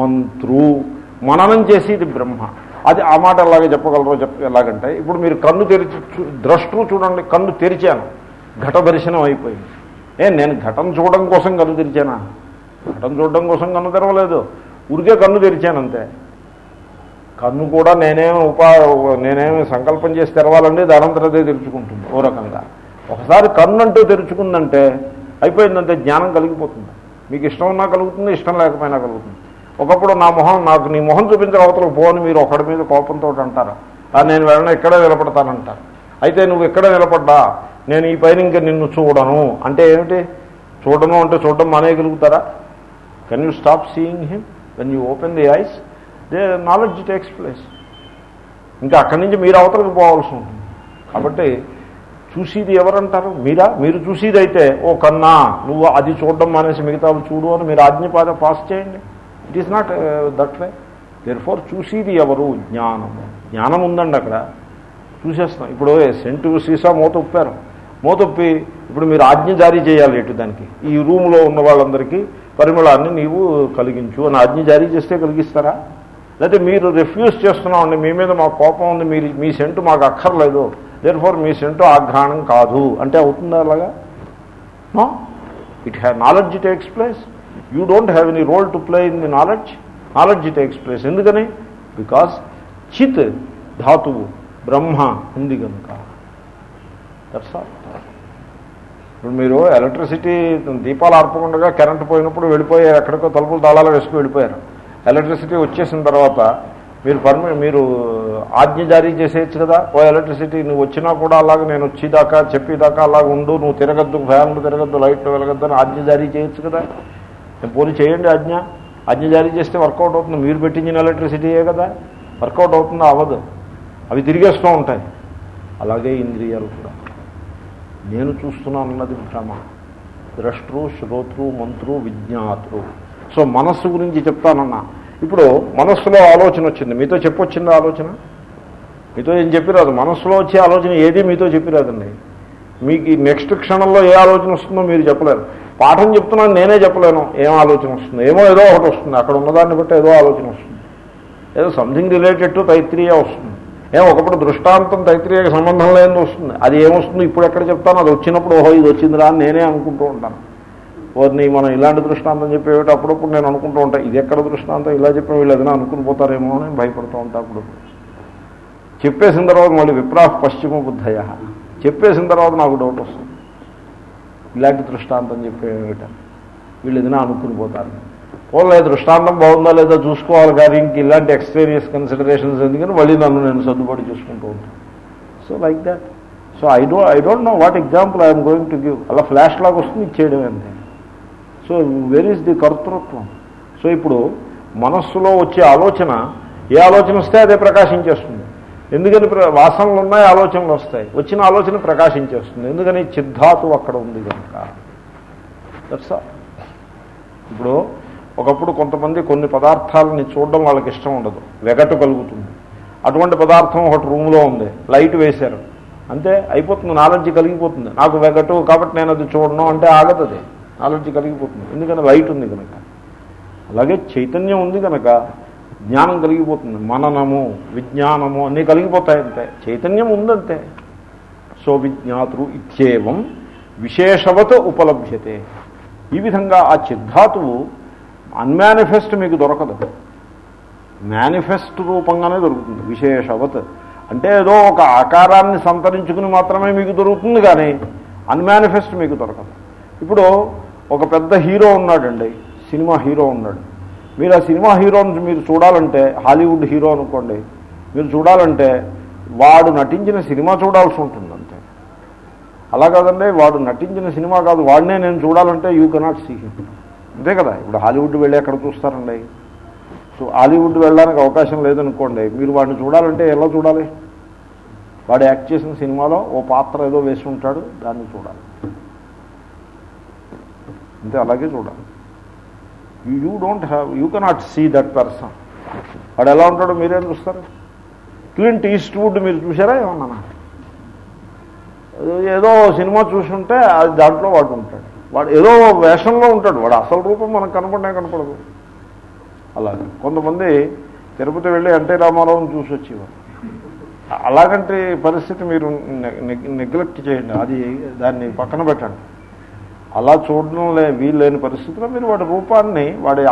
మంత్రు. మననం చేసేది బ్రహ్మ. అది ఆ మాట ఎలాగే చెప్పగలరో చెప్ప ఎలాగంటే ఇప్పుడు మీరు కన్ను తెరిచి చూ- చూడండి కన్ను తెరిచాను. ఘట దర్శనం అయిపోయింది. ఏ నేను ఘటన చూడడం కోసం కన్ను తెరిచానా? ఘటన చూడడం కోసం కన్ను తెరవలేదు. ఉరికే కన్ను తెరిచాను అంతే కన్ను కూడా నేనేమి ఉపా నేనేమి సంకల్పం చేసి తెరవాలండి దానంతరదే తెరుచుకుంటుంది ఓ రకంగా. ఒకసారి కన్ను అంటూ తెరుచుకుందంటే అయిపోయిందంటే జ్ఞానం కలిగిపోతుంది. మీకు ఇష్టం ఉన్నా కలుగుతుంది ఇష్టం లేకపోయినా కలుగుతుంది. ఒకప్పుడు నా మొహం నాకు నీ మొహం చూపించిన అవతలకు పోని మీరు ఒకడి మీద కోపంతో అంటారు. నేను వెళ్ళిన ఇక్కడే నిలబడతానంటారు. అయితే నువ్వు ఇక్కడే నిలబడ్డా? నేను ఈ పైన ఇంకా నిన్ను చూడను. అంటే ఏమిటి? చూడను అంటే చూడడం మానేయగలుగుతారా? Can you stop seeing him when you open the eyes the knowledge takes place ఇంకా అక్కడి నుంచి మీరు అవతలకు పోవాల్సి ఉంటుంది. కాబట్టి చూసేది ఎవరంటారు? మీరా? మీరు చూసేది అయితే ఓ కన్నా నువ్వు అది చూడడం మానేసి మిగతావి చూడు అని మీరు ఆజ్ఞపాద పాస్ చేయండి. It is not that way therefore చూసేది ఎవరు? జ్ఞానం జ్ఞానం ఉందండి అక్కడ. చూసేస్తాం ఇప్పుడు సెంటు సీసా మూత ఉప్పారు. మూత ఇప్పుడు మీరు ఆజ్ఞ జారీ చేయాలి ఎటు దానికి. ఈ రూమ్లో ఉన్న వాళ్ళందరికీ పరిమళాన్ని నీవు కలిగించు అని ఆజ్ఞ జారీ చేస్తే కలిగిస్తారా? లేకపోతే మీరు రిఫ్యూజ్ చేస్తున్నామండి మీ మీద మా కోపం ఉంది మీరు మీ సెంటు మాకు అక్కర్లేదు. దేర్ ఫోర్ మీ సెంటు ఆఘ్రాణం కాదు. అంటే అవుతుందా అలాగా? No it has knowledge takes place you don't have any role to play in the knowledge knowledge takes place ఎందుకని? బికాస్ చిత్ ధాతువు బ్రహ్మ ఉంది కనుక దట్స్ ఆల్ ఇప్పుడు మీరు ఎలక్ట్రిసిటీ దీపాలు ఆర్పకుండా కరెంటు పోయినప్పుడు వెళ్ళిపోయారు ఎక్కడికో తలుపులు తాళాలు వేసుకు వెళ్ళిపోయారు. ఎలక్ట్రిసిటీ వచ్చేసిన తర్వాత మీరు పర్మి మీరు ఆజ్ఞ జారీ చేసేయచ్చు కదా? ఓ ఎలక్ట్రిసిటీ నువ్వు వచ్చినా కూడా అలాగ నేను వచ్చేదాకా చెప్పేదాకా అలాగ ఉండు నువ్వు తిరగద్దు ఫ్యాన్లు తిరగద్దు లైట్లు వెలగద్దు అని ఆజ్ఞ జారీ చేయొచ్చు కదా? నేను పోనీ చేయండి ఆజ్ఞ. ఆజ్ఞ జారీ చేస్తే వర్కౌట్ అవుతుంది. మీరు పెట్టించిన ఎలక్ట్రిసిటీయే కదా? వర్కౌట్ అవుతుందో? అవ్వదు. అవి తిరిగేస్తూ ఉంటాయి. అలాగే ఇంద్రియాలు కూడా. నేను చూస్తున్నాను అన్నది భ్రమ. ద్రష్టృ శ్రోతృ మంత్రు విజ్ఞాతృ. సో మనస్సు గురించి చెప్తానన్నా. ఇప్పుడు మనస్సులో ఆలోచన వచ్చింది. మీతో చెప్పొచ్చిందా ఆలోచన? మీతో ఏం చెప్పిరాదు. మనస్సులో వచ్చే ఆలోచన ఏది మీతో చెప్పిరాదండి. మీకు నెక్స్ట్ క్షణంలో ఏ ఆలోచన వస్తుందో మీరు చెప్పలేరు. పాఠం చెప్తున్నాను నేనే చెప్పలేను. ఏం ఆలోచన వస్తుంది? ఏమో ఏదో ఒకటి వస్తుంది. అక్కడ ఉన్నదాన్ని బట్టి ఏదో ఆలోచన వస్తుంది. ఏదో సంథింగ్ రిలేటెడ్ టు తైత్రీయ వస్తుంది. ఏం ఒకప్పుడు దృష్టాంతం తైత్రీయకి సంబంధం లేని వస్తుంది. అది ఏమొస్తుంది ఇప్పుడు ఎక్కడ చెప్తాను? అది వచ్చినప్పుడు ఓహో ఇది వచ్చిందిరా అని నేనే అనుకుంటూ ఉంటాను. వారిని మనం ఇలాంటి దృష్టాంతం చెప్పేవి అప్పుడప్పుడు నేను అనుకుంటూ ఉంటాను ఇది ఎక్కడ దృష్టాంతం? ఇలా చెప్పిన వీళ్ళు ఏదైనా అనుకుని పోతారేమో అని భయపడుతూ ఉంటా అప్పుడు. చెప్పేసిన తర్వాత మళ్ళీ విప్రాహ పశ్చిమ బుద్ధయ. చెప్పేసిన తర్వాత నాకు డౌట్ వస్తుంది. ఇలాంటి దృష్టాంతం చెప్పేవిట. వీళ్ళు ఏదైనా అనుకుని పోతారు. పోలే దృష్టాంతం బాగుందా లేదా చూసుకోవాలి కానీ ఇంక ఇలాంటి ఎక్స్పీరియన్స్ కన్సిడరేషన్స్ ఎందుకని మళ్ళీ నన్ను నేను సర్దుబాటు చేసుకుంటూ ఉంటాను so like that so I do I don't know what example I'm going to give అలా ఫ్లాష్ లాగా వస్తుంది ఇచ్చేయడం అంతే. సో వెర్ ఈజ్ ది కర్తృత్వం? సో ఇప్పుడు మనస్సులో వచ్చే ఆలోచన ఏ ఆలోచన వస్తే అదే ప్రకాశించేస్తుంది. ఎందుకని ప్ర- వాసనలు ఉన్నాయి ఆలోచనలు వస్తాయి. వచ్చిన ఆలోచన ప్రకాశించేస్తుంది. ఎందుకని? చిద్ధాతు అక్కడ ఉంది కనుక. దట్స్ ఇప్పుడు ఒకప్పుడు కొంతమంది కొన్ని పదార్థాలని చూడడం వాళ్ళకి ఇష్టం ఉండదు. వెగటు కలుగుతుంది. అటువంటి పదార్థం ఒకటి రూమ్లో ఉంది. లైట్ వేశారు. అంతే అయిపోతుంది. నాలెడ్జ్ కలిగిపోతుంది. నాకు వెగటు కాబట్టి నేను అది చూడను అంటే ఆగదు నాలెడ్జ్ కలిగిపోతుంది. ఎందుకంటే లైట్ ఉంది కనుక? అలాగే చైతన్యం ఉంది కనుక జ్ఞానం కలిగిపోతుంది. మననము విజ్ఞానము అన్నీ కలిగిపోతాయి అంతే చైతన్యం ఉందంతే. సో విజ్ఞాతృ ఇత్యేవం విశేషవత్ ఉపలభ్యతే. ఈ విధంగా ఆ చిద్ధాతువు అన్మానిఫెస్ట్ మీకు దొరకదు. మేనిఫెస్ట్ రూపంగానే దొరుకుతుంది. విశేషవత్. అంటే ఏదో ఒక ఆకారాన్ని సంతరించుకుని మాత్రమే మీకు దొరుకుతుంది కానీ అన్మానిఫెస్ట్ మీకు దొరకదు. ఇప్పుడు ఒక పెద్ద హీరో ఉన్నాడండి. సినిమా హీరో ఉన్నాడు. మీరు ఆ సినిమా హీరోని మీరు చూడాలంటే హాలీవుడ్ హీరో అనుకోండి మీరు చూడాలంటే వాడు నటించిన సినిమా చూడాల్సి ఉంటుంది అంతే. అలా కాదండి వాడు నటించిన సినిమా కాదు వాడినే నేను చూడాలంటే యూ కెనాట్ సీ హిమ్. అంతే కదా? ఇప్పుడు హాలీవుడ్ వెళ్ళి ఎక్కడ చూస్తారండి? సో హాలీవుడ్ వెళ్ళడానికి అవకాశం లేదనుకోండి మీరు వాడిని చూడాలంటే ఎలా చూడాలి? వాడు యాక్ట్ చేసిన సినిమాలో ఓ పాత్ర ఏదో వేసి ఉంటాడు దాన్ని చూడాలి. అంతే అలాగే చూడాలి. You don't have you cannot see that person వాడు ఎలా ఉంటాడో మీరేం చూస్తారు. క్లింట్ ఈస్ట్వుడ్ మీరు చూసారా ఏమన్నా ఏదో సినిమా చూసుంటే అది దాంట్లో వాడు ఉంటాడు. వాడు ఏదో వేషంలో ఉంటాడు. వాడు అసలు రూపం మనకు కనపడినా కనపడదు. అలాగే. కొంతమంది తిరుపతి వెళ్ళి ఎన్టీ రామారావుని చూసి వచ్చేవారు. అలాగంటి పరిస్థితి మీరు నెగ్లెక్ట్ చేయండి. అది దాన్ని పక్కన పెట్టండి. అలా చూడడం లే వీలు పరిస్థితిలో మీరు వాడి రూపాన్ని వాడి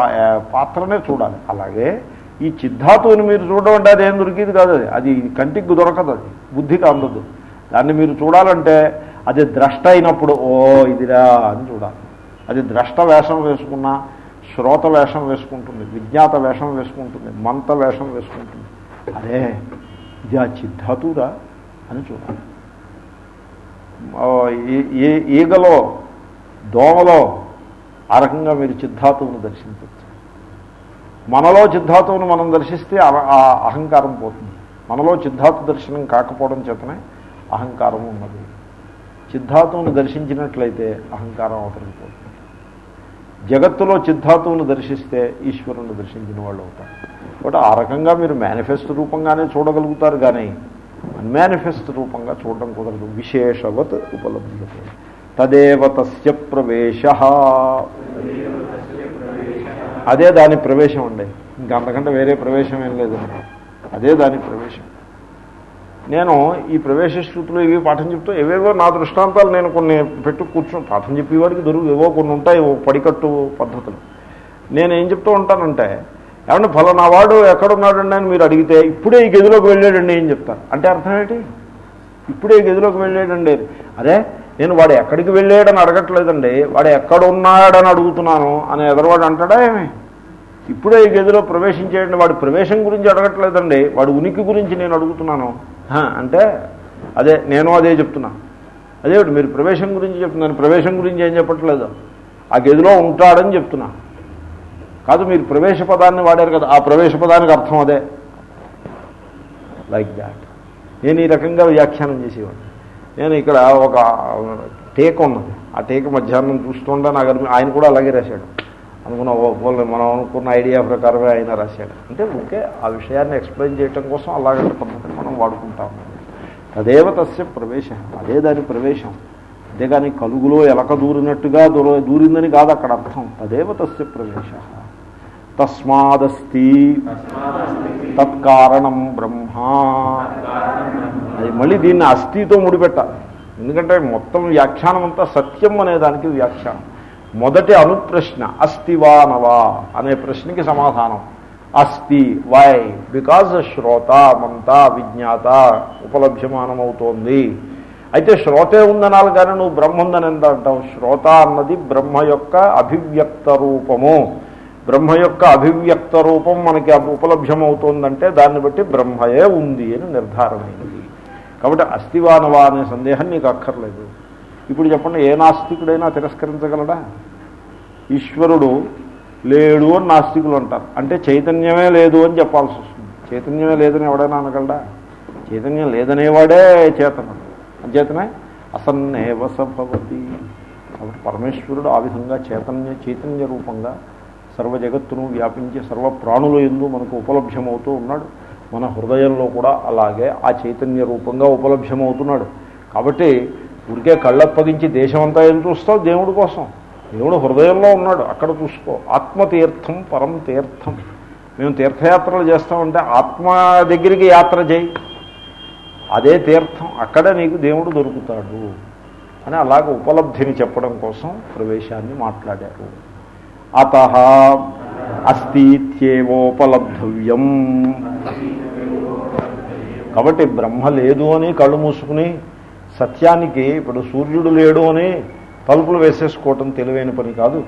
పాత్రనే చూడాలి. అలాగే ఈ చిద్ధాతువుని మీరు చూడడం అంటే అది ఏం దొరికింది కాదు అది. అది కంటికి దొరకదు అది. బుద్ధికి అందదు. దాన్ని మీరు చూడాలంటే అది ద్రష్ట అయినప్పుడు ఓ ఇదిరా అని చూడాలి. అది ద్రష్ట వేషం వేసుకున్నా శ్రోత వేషం వేసుకుంటుంది విజ్ఞాత వేషం వేసుకుంటుంది మంత వేషం వేసుకుంటుంది. అదే ఇది ఆ చిద్ధాతురా అని చూడాలి. ఈ- ఈగలో దోమలో ఆ రకంగా మీరు చిద్ధాతువును దర్శించవచ్చు. మనలో చిద్ధాతువును మనం దర్శిస్తే ఆ అహంకారం పోతుంది. మనలో చిద్ధాతు దర్శనం కాకపోవడం చేతనే అహంకారం ఉన్నది. చిద్ధాతువును దర్శించినట్లయితే అహంకారం అవతలికి పోతుంది జగత్తులో చిద్ధాతువును దర్శిస్తే ఈశ్వరుని దర్శించిన వాళ్ళు అవుతారు. కాబట్టి ఆ రకంగా మీరు మేనిఫెస్ట్ రూపంగానే చూడగలుగుతారు కానీ అన్మానిఫెస్ట్ రూపంగా చూడడం కుదరదు. విశేషవత్ ఉపలబ్ధి తదేవ తస్య ప్రవేశ. అదే దాని ప్రవేశం అండి. ఇంకా అంతకంటే వేరే ప్రవేశం ఏం లేదు అదే దాని ప్రవేశం. నేను ఈ ప్రవేశ శృతులు ఇవి పాఠం చెప్తూ ఏవేవో నా దృష్టాంతాలు నేను కొన్ని పెట్టు కూర్చొని పాఠం చెప్పేవాడికి దొరుకు ఏవో కొన్ని ఉంటాయి ఓ పడికట్టు పద్ధతులు. నేను ఏం చెప్తూ ఉంటానంటే ఏమంటే ఫలానా వాడు ఎక్కడున్నాడండి అని మీరు అడిగితే ఇప్పుడే ఈ గదిలోకి వెళ్ళాడండి ఏం చెప్తారు. అంటే అర్థం ఏంటి? ఇప్పుడే ఈ గదిలోకి వెళ్ళాడండి. అదే నేను వాడు ఎక్కడికి వెళ్ళాడని అడగట్లేదండి. వాడు ఎక్కడ ఉన్నాడని అడుగుతున్నాను అని ఎదరవాడు అంటాడా ఏమి? ఇప్పుడే ఈ గదిలో ప్రవేశించేయండి వాడి ప్రవేశం గురించి అడగట్లేదండి. వాడి ఉనికి గురించి నేను అడుగుతున్నాను. అంటే అదే నేను అదే చెప్తున్నా. అదేమిటి మీరు ప్రవేశం గురించి చెప్తున్నాను ప్రవేశం గురించి ఏం చెప్పట్లేదు? ఆ గదిలో ఉంటాడని చెప్తున్నా. కాదు మీరు ప్రవేశ పదాన్ని వాడారు కదా. ఆ ప్రవేశ పదానికి అర్థం అదే. Like that. నేను ఈ రకంగా వ్యాఖ్యానం చేసేవాడిని. నేను ఇక్కడ ఒక టేక్ ఉన్నది. ఆ టేక్ మధ్యాహ్నం చూస్తుంటే నాకు అనిపి- ఆయన కూడా అలాగే రాశాడు. అనుకున్న ఓ మనం అనుకున్న ఐడియా ప్రకారమే ఆయన రాశాడు. అంటే ఓకే ఆ విషయాన్ని ఎక్స్ప్లెయిన్ చేయటం కోసం అలాగే పద్ధతిని మనం వాడుకుంటాం. తదేవ తస్య ప్రవేశం అదే దాని ప్రవేశం. అంతేగాని కలుగులో ఎలక దూరినట్టుగా దూర దూరిందని కాదు అక్కడ అర్థం. తదేవ తస్య ప్రవేశ. తస్మాదస్తి. తత్కారణం బ్రహ్మ. అది మళ్ళీ దీన్ని అస్థితో ముడిపెట్టాలి ఎందుకంటే మొత్తం వ్యాఖ్యానం అంతా సత్యం అనే దానికి వ్యాఖ్యానం. మొదటి అనుప్రశ్న అస్తివా నవా అనే ప్రశ్నకి సమాధానం. అస్తి వై బికాజ్ శ్రోత మంత విజ్ఞాత ఉపలభ్యమానమవుతోంది. అయితే శ్రోతే ఉందనాలి కానీ నువ్వు బ్రహ్మ ఉందని ఎంత అంటావు? శ్రోత అన్నది బ్రహ్మ యొక్క అభివ్యక్త రూపము. బ్రహ్మ యొక్క అభివ్యక్త రూపం మనకి ఉపలభ్యమవుతోందంటే దాన్ని బట్టి బ్రహ్మయే ఉంది అని నిర్ధారమైనది కాబట్టి అస్థివానవా అనే సందేహం నీకు అక్కర్లేదు. ఇప్పుడు చెప్పండి ఏ నాస్తికుడైనా తిరస్కరించగలడా? ఈశ్వరుడు లేడు అని నాస్తికులు అంటారు. అంటే చైతన్యమే లేదు అని చెప్పాల్సి వస్తుంది. చైతన్యమే లేదని ఎవడైనా అనగలడా? చైతన్యం లేదనేవాడే చేతనుడు అంచేతనే అసన్నేవసభవతి కాబట్టి పరమేశ్వరుడు ఆ విధంగా చైతన్య చైతన్య రూపంగా సర్వ జగత్తును వ్యాపించి సర్వ ప్రాణుల ఎందు మనకు ఉపలభ్యమవుతూ ఉన్నాడు. మన హృదయంలో కూడా అలాగే ఆ చైతన్య రూపంగా ఉపలభ్యమవుతున్నాడు. కాబట్టి ఊరికే కళ్ళప్పగించి దేశమంతా ఏం చూస్తావు? దేవుడి కోసం. దేవుడు హృదయంలో ఉన్నాడు. అక్కడ చూసుకో. ఆత్మతీర్థం పరం తీర్థం. మేము తీర్థయాత్రలు చేస్తామంటే ఆత్మ దగ్గరికి యాత్ర చేయి. అదే తీర్థం అక్కడే నీకు దేవుడు దొరుకుతాడు అని అలాగ ఉపలబ్ధిని చెప్పడం కోసం ప్రవేశాన్ని మాట్లాడారు. అత అస్థిత్యేవోపలబ్ధవ్యం. కాబట్టి బ్రహ్మ లేదు అని కళ్ళు మూసుకుని సత్యానికి ఇప్పుడు సూర్యుడు లేడు అని తలుపులు వేసేసుకోవటం తెలివైన పని కాదు.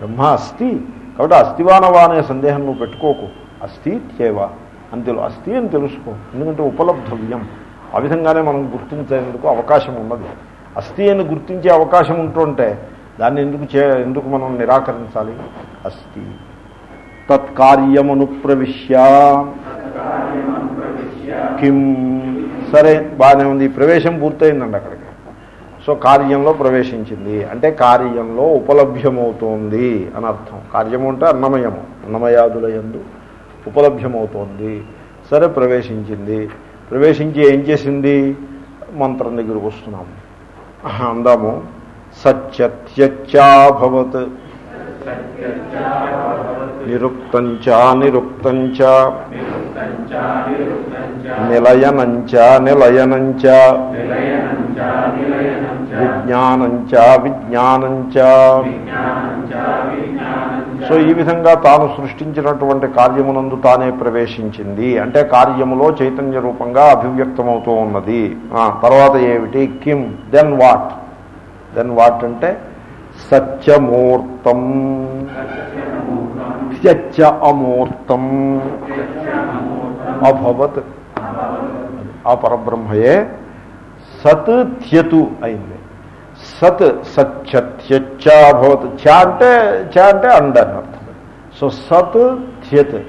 బ్రహ్మ అస్థి. కాబట్టి అస్థివానవా అనే సందేహం నువ్వు పెట్టుకోకు. అస్థి త్యేవ అని తెలు అస్థి అని తెలుసుకో. ఎందుకంటే ఉపలబ్ధవ్యం. ఆ విధంగానే మనం గుర్తించేందుకు అవకాశం ఉన్నది. అస్థి అని గుర్తించే అవకాశం ఉంటుంటే దాన్ని ఎందుకు చే ఎందుకు మనం నిరాకరించాలి? అస్తి. తత్కార్యమను ప్రవిశ్య కిం. సరే బాగానే ఉంది. ప్రవేశం పూర్తయిందండి అక్కడికి. సో కార్యంలో ప్రవేశించింది. అంటే కార్యంలో ఉపలభ్యమవుతోంది అని అర్థం. కార్యము అంటే అన్నమయము. అన్నమయాదుల యందు ఉపలభ్యమవుతోంది. సరే ప్రవేశించింది. ప్రవేశించి ఏం చేసింది? మంత్రం దగ్గరకు వస్తున్నాము. అందాము. సత్యత్యచ్చాభవత్ నిరుక్తంచ నిరుక్తంచ. నిలయనంచ నిలయనంచ. విజ్ఞానంచ విజ్ఞానంచ. సో ఈ విధంగా తాను సృష్టించినటువంటి కార్యమునందు తానే ప్రవేశించింది. అంటే కార్యములో చైతన్య రూపంగా అభివ్యక్తమవుతూ ఉన్నది. తర్వాత ఏమిటి? కిమ్ దెన్ వాట్ దెన్ వాట్ అంటే? సత్యమూర్తం. త్యచ్చ అమూర్తం అభవత్. ఆ పరబ్రహ్మయే సత్ త్యతు అయింది. సత్ సత్యత్యచ్చాభవత్ ఛ అంటే చ అంటే అండర్ అర్థం. సో సత్ త్యత్.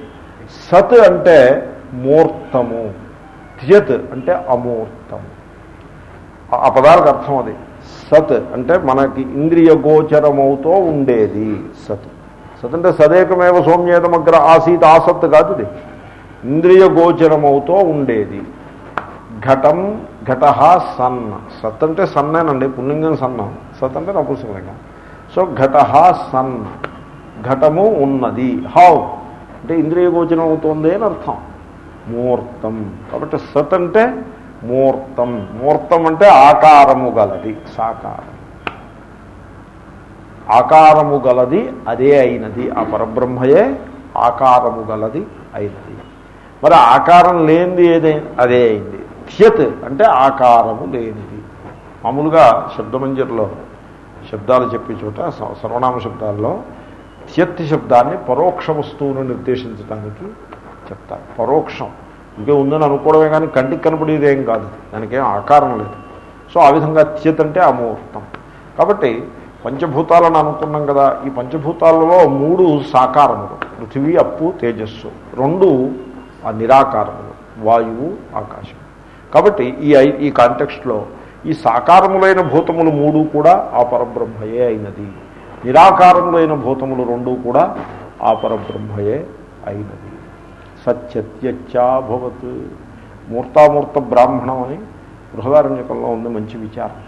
సత్ అంటే మూర్తము. త్యత్ అంటే అమూర్తము ఆ- ఆ పదాలకు అర్థం అది. సత్ అంటే మనకి ఇంద్రియగోచరమవుతూ ఉండేది. సత్. సత్ అంటే సదేకమేవ సౌమ్యేతమగ్ర ఆసీత్ ఆసత్ కాదు ఇది. ఇంద్రియ ఉండేది. ఘటం ఘట సన్న సత్ అంటే సన్నేనండి పుణ్యంగం సన్నం. సత్ అంటే నపుంసకలింగం. సో ఘట సన్. ఘటము ఉన్నది. హౌ? అంటే ఇంద్రియ గోచరం అని అర్థం. ముహూర్తం కాబట్టి సత్ అంటే మూర్తం. మూర్తం అంటే ఆకారము గలది. సాకారం. ఆకారము గలది అదే అయినది. ఆ పరబ్రహ్మయే ఆకారము గలది అయినది. మరి ఆకారం లేనిది ఏదే అదే అయింది. థ్యత్ అంటే ఆకారము లేనిది. మామూలుగా శబ్దమంజరిలో శబ్దాలు చెప్పే చోట సర్వనామ శబ్దాల్లో త్యత్ శబ్దాన్ని పరోక్ష వస్తువును నిర్దేశించడానికి చెప్తారు. పరోక్షం. ఇంకే ఉందని అనుకోవడమే కానీ కంటికి కనపడేది ఏం కాదు. దానికి ఆకారం లేదు. సో ఆ విధంగా త్యత్ అంటే అమూర్తం కాబట్టి పంచభూతాలను అనుకున్నాం కదా ఈ పంచభూతాలలో మూడు సాకారములు. పృథివీ అప్పు తేజస్సు. రెండు ఆ నిరాకారములు. వాయువు ఆకాశం. కాబట్టి ఈ ఈ కాంటెక్స్ట్లో ఈ సాకారములైన భూతములు మూడు కూడా ఆ పరబ్రహ్మయే అయినది. నిరాకారములైన భూతములు రెండు కూడా ఆ పరబ్రహ్మయే అయినది. సత్యత్యచ్చాభవత్. మూర్తామూర్త బ్రాహ్మణం అని బృహదారణ్యకంలో ఉంది మంచి విచారం.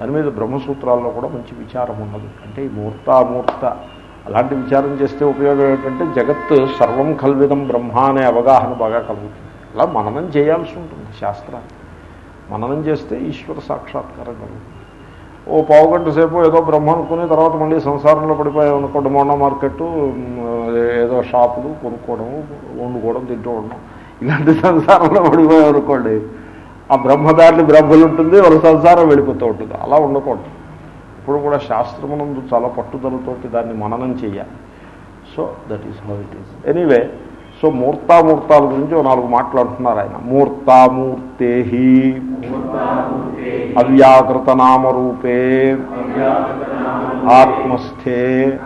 దాని మీద బ్రహ్మసూత్రాల్లో కూడా మంచి విచారం ఉన్నది. అంటే ఈ మూర్తామూర్త అలాంటి విచారం చేస్తే ఉపయోగం ఏంటంటే జగత్ సర్వం కల్విదం బ్రహ్మ అనే అవగాహన బాగా కలుగుతుంది. అలా మననం చేయాల్సి ఉంటుంది శాస్త్రాన్ని మననం చేస్తే ఈశ్వర సాక్షాత్కారం కలుగుతుంది. ఓ పావు గంట సేపు ఏదో బ్రహ్మ అనుకుని తర్వాత మళ్ళీ సంసారంలో పడిపోయాం అనుకోండి మొన్న మార్కెట్ ఏదో షాపులు కొనుక్కోవడం వండుకోవడం తింటూ ఉండడం. ఇలాంటి సంసారంలో పడిపోయాం అనుకోండి ఆ బ్రహ్మదారిని బ్రహ్మలు ఉంటుంది వాళ్ళ సంసారం వెళ్ళిపోతూ ఉంటుంది. అలా ఉండకూడదు. ఇప్పుడు కూడా శాస్త్రమునందు చాలా పట్టుదలతోటి దాన్ని మననం చేయాలి. So that is how it is anyway so మూర్తామూర్తాల గురించి నాలుగు మాట్లాడుతున్నారు ఆయన. మూర్తామూర్తే అవ్యాకృత నామరూపే ఆత్మస్థే.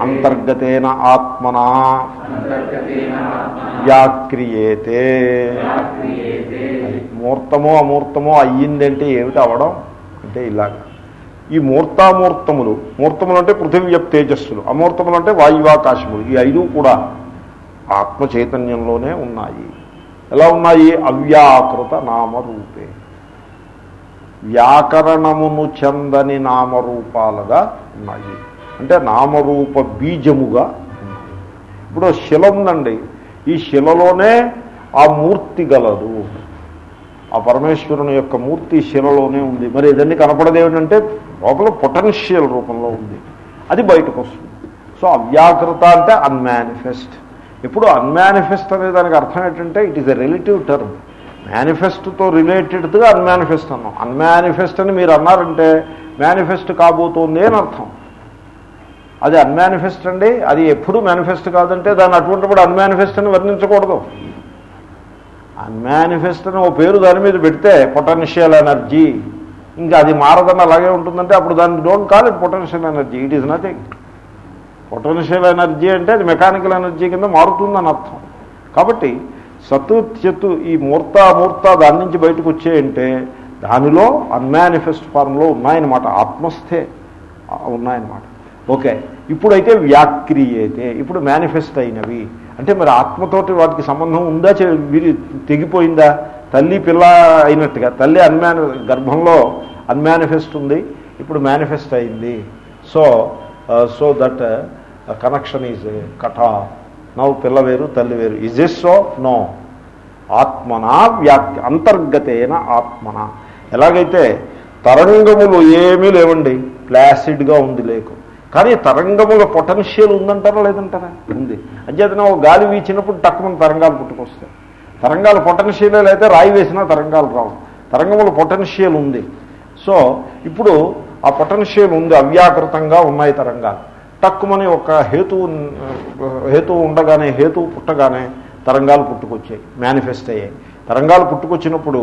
అంతర్గతేన ఆత్మనా. వ్యాక్రియేతే. మూర్తమో అమూర్తమో అయ్యిందంటే ఏమిటి అవడం అంటే ఇలాగ. ఈ మూర్తామూర్తములు మూర్తములు అంటే పృథివ్య తేజస్సులు అమూర్తములు అంటే వాయువాకాశములు ఈ ఐదు కూడా ఆత్మ చైతన్యంలోనే ఉన్నాయి. ఎలా ఉన్నాయి? అవ్యాకృత నామరూపే. వ్యాకరణమును చెందని నామరూపాలుగా ఉన్నాయి. అంటే నామరూప బీజముగా ఉన్నాయి. ఇప్పుడు శిల ఉందండి. ఈ శిలలోనే ఆ మూర్తి గలదు. ఆ పరమేశ్వరుని యొక్క మూర్తి శిలలోనే ఉంది. మరి ఇదన్నీ కనపడదు ఏమిటంటే లోపల పొటెన్షియల్ రూపంలో ఉంది. అది బయటకు వస్తుంది సో అవ్యాకృత అంటే అన్మానిఫెస్ట్ ఇప్పుడు అన్మానిఫెస్ట్ అనే దానికి అర్థం ఏంటంటే it is a relative term మేనిఫెస్ట్తో రిలేటెడ్గా అన్మానిఫెస్ట్ అన్నాం. అన్మానిఫెస్ట్ అని మీరు అన్నారంటే మేనిఫెస్ట్ కాబోతోంది అని అర్థం. అది అన్మానిఫెస్ట్ అండి అది ఎప్పుడు మేనిఫెస్ట్ కాదంటే దాన్ని అటువంటిప్పుడు అన్మానిఫెస్ట్ అని వర్ణించకూడదు. అన్మానిఫెస్ట్ అని ఓ పేరు దాని మీద పెడితే పొటెన్షియల్ ఎనర్జీ ఇంకా అది మారదని అలాగే ఉంటుందంటే అప్పుడు దాన్ని don't call it potential energy it is nothing potential energy అంటే అది మెకానికల్ ఎనర్జీ కింద మారుతుందని అర్థం. కాబట్టి సతు చెత్తు ఈ మూర్త అమూర్త దాని నుంచి బయటకు వచ్చాయంటే దానిలో అన్మానిఫెస్ట్ ఫార్మ్లో ఉన్నాయన్నమాట. ఆత్మస్థే ఉన్నాయన్నమాట. ఓకే. ఇప్పుడైతే వ్యాక్రియతే ఇప్పుడు మేనిఫెస్ట్ అయినవి. అంటే మరి ఆత్మతోటి వాటికి సంబంధం ఉందా? తెగిపోయిందా? తల్లి పిల్ల అయినట్టుగా తల్లి అన్మాని గర్భంలో అన్మానిఫెస్ట్ ఉంది ఇప్పుడు మేనిఫెస్ట్ అయింది. So uh, so that connection is cut నవ్వు పిల్ల వేరు తల్లి వేరు. ఇజ్ ఇస్ సో నో ఆత్మనా వ్యాప్తి అంతర్గతేన ఆత్మన. ఎలాగైతే తరంగములు ఏమీ లేవండి ప్లాసిడ్గా ఉంది లేకు. కానీ తరంగముల పొటెన్షియల్ ఉందంటారా లేదంటారా? ఉంది. అంచేతనే ఒక గాలి వీచినప్పుడు తక్కువ తరంగాలు పుట్టుకొస్తాయి. తరంగాల పొటెన్షియలే అయితే రాయి వేసినా తరంగాలు రావు. తరంగముల పొటెన్షియల్ ఉంది. సో ఇప్పుడు ఆ పొటెన్షియల్ ఉంది అవ్యాకృతంగా ఉన్నాయి తరంగాలు. టక్కుమని ఒక హేతువు హేతువు ఉండగానే హేతువు పుట్టగానే తరంగాలు పుట్టుకొచ్చాయి మేనిఫెస్ట్ అయ్యాయి. తరంగాలు పుట్టుకొచ్చినప్పుడు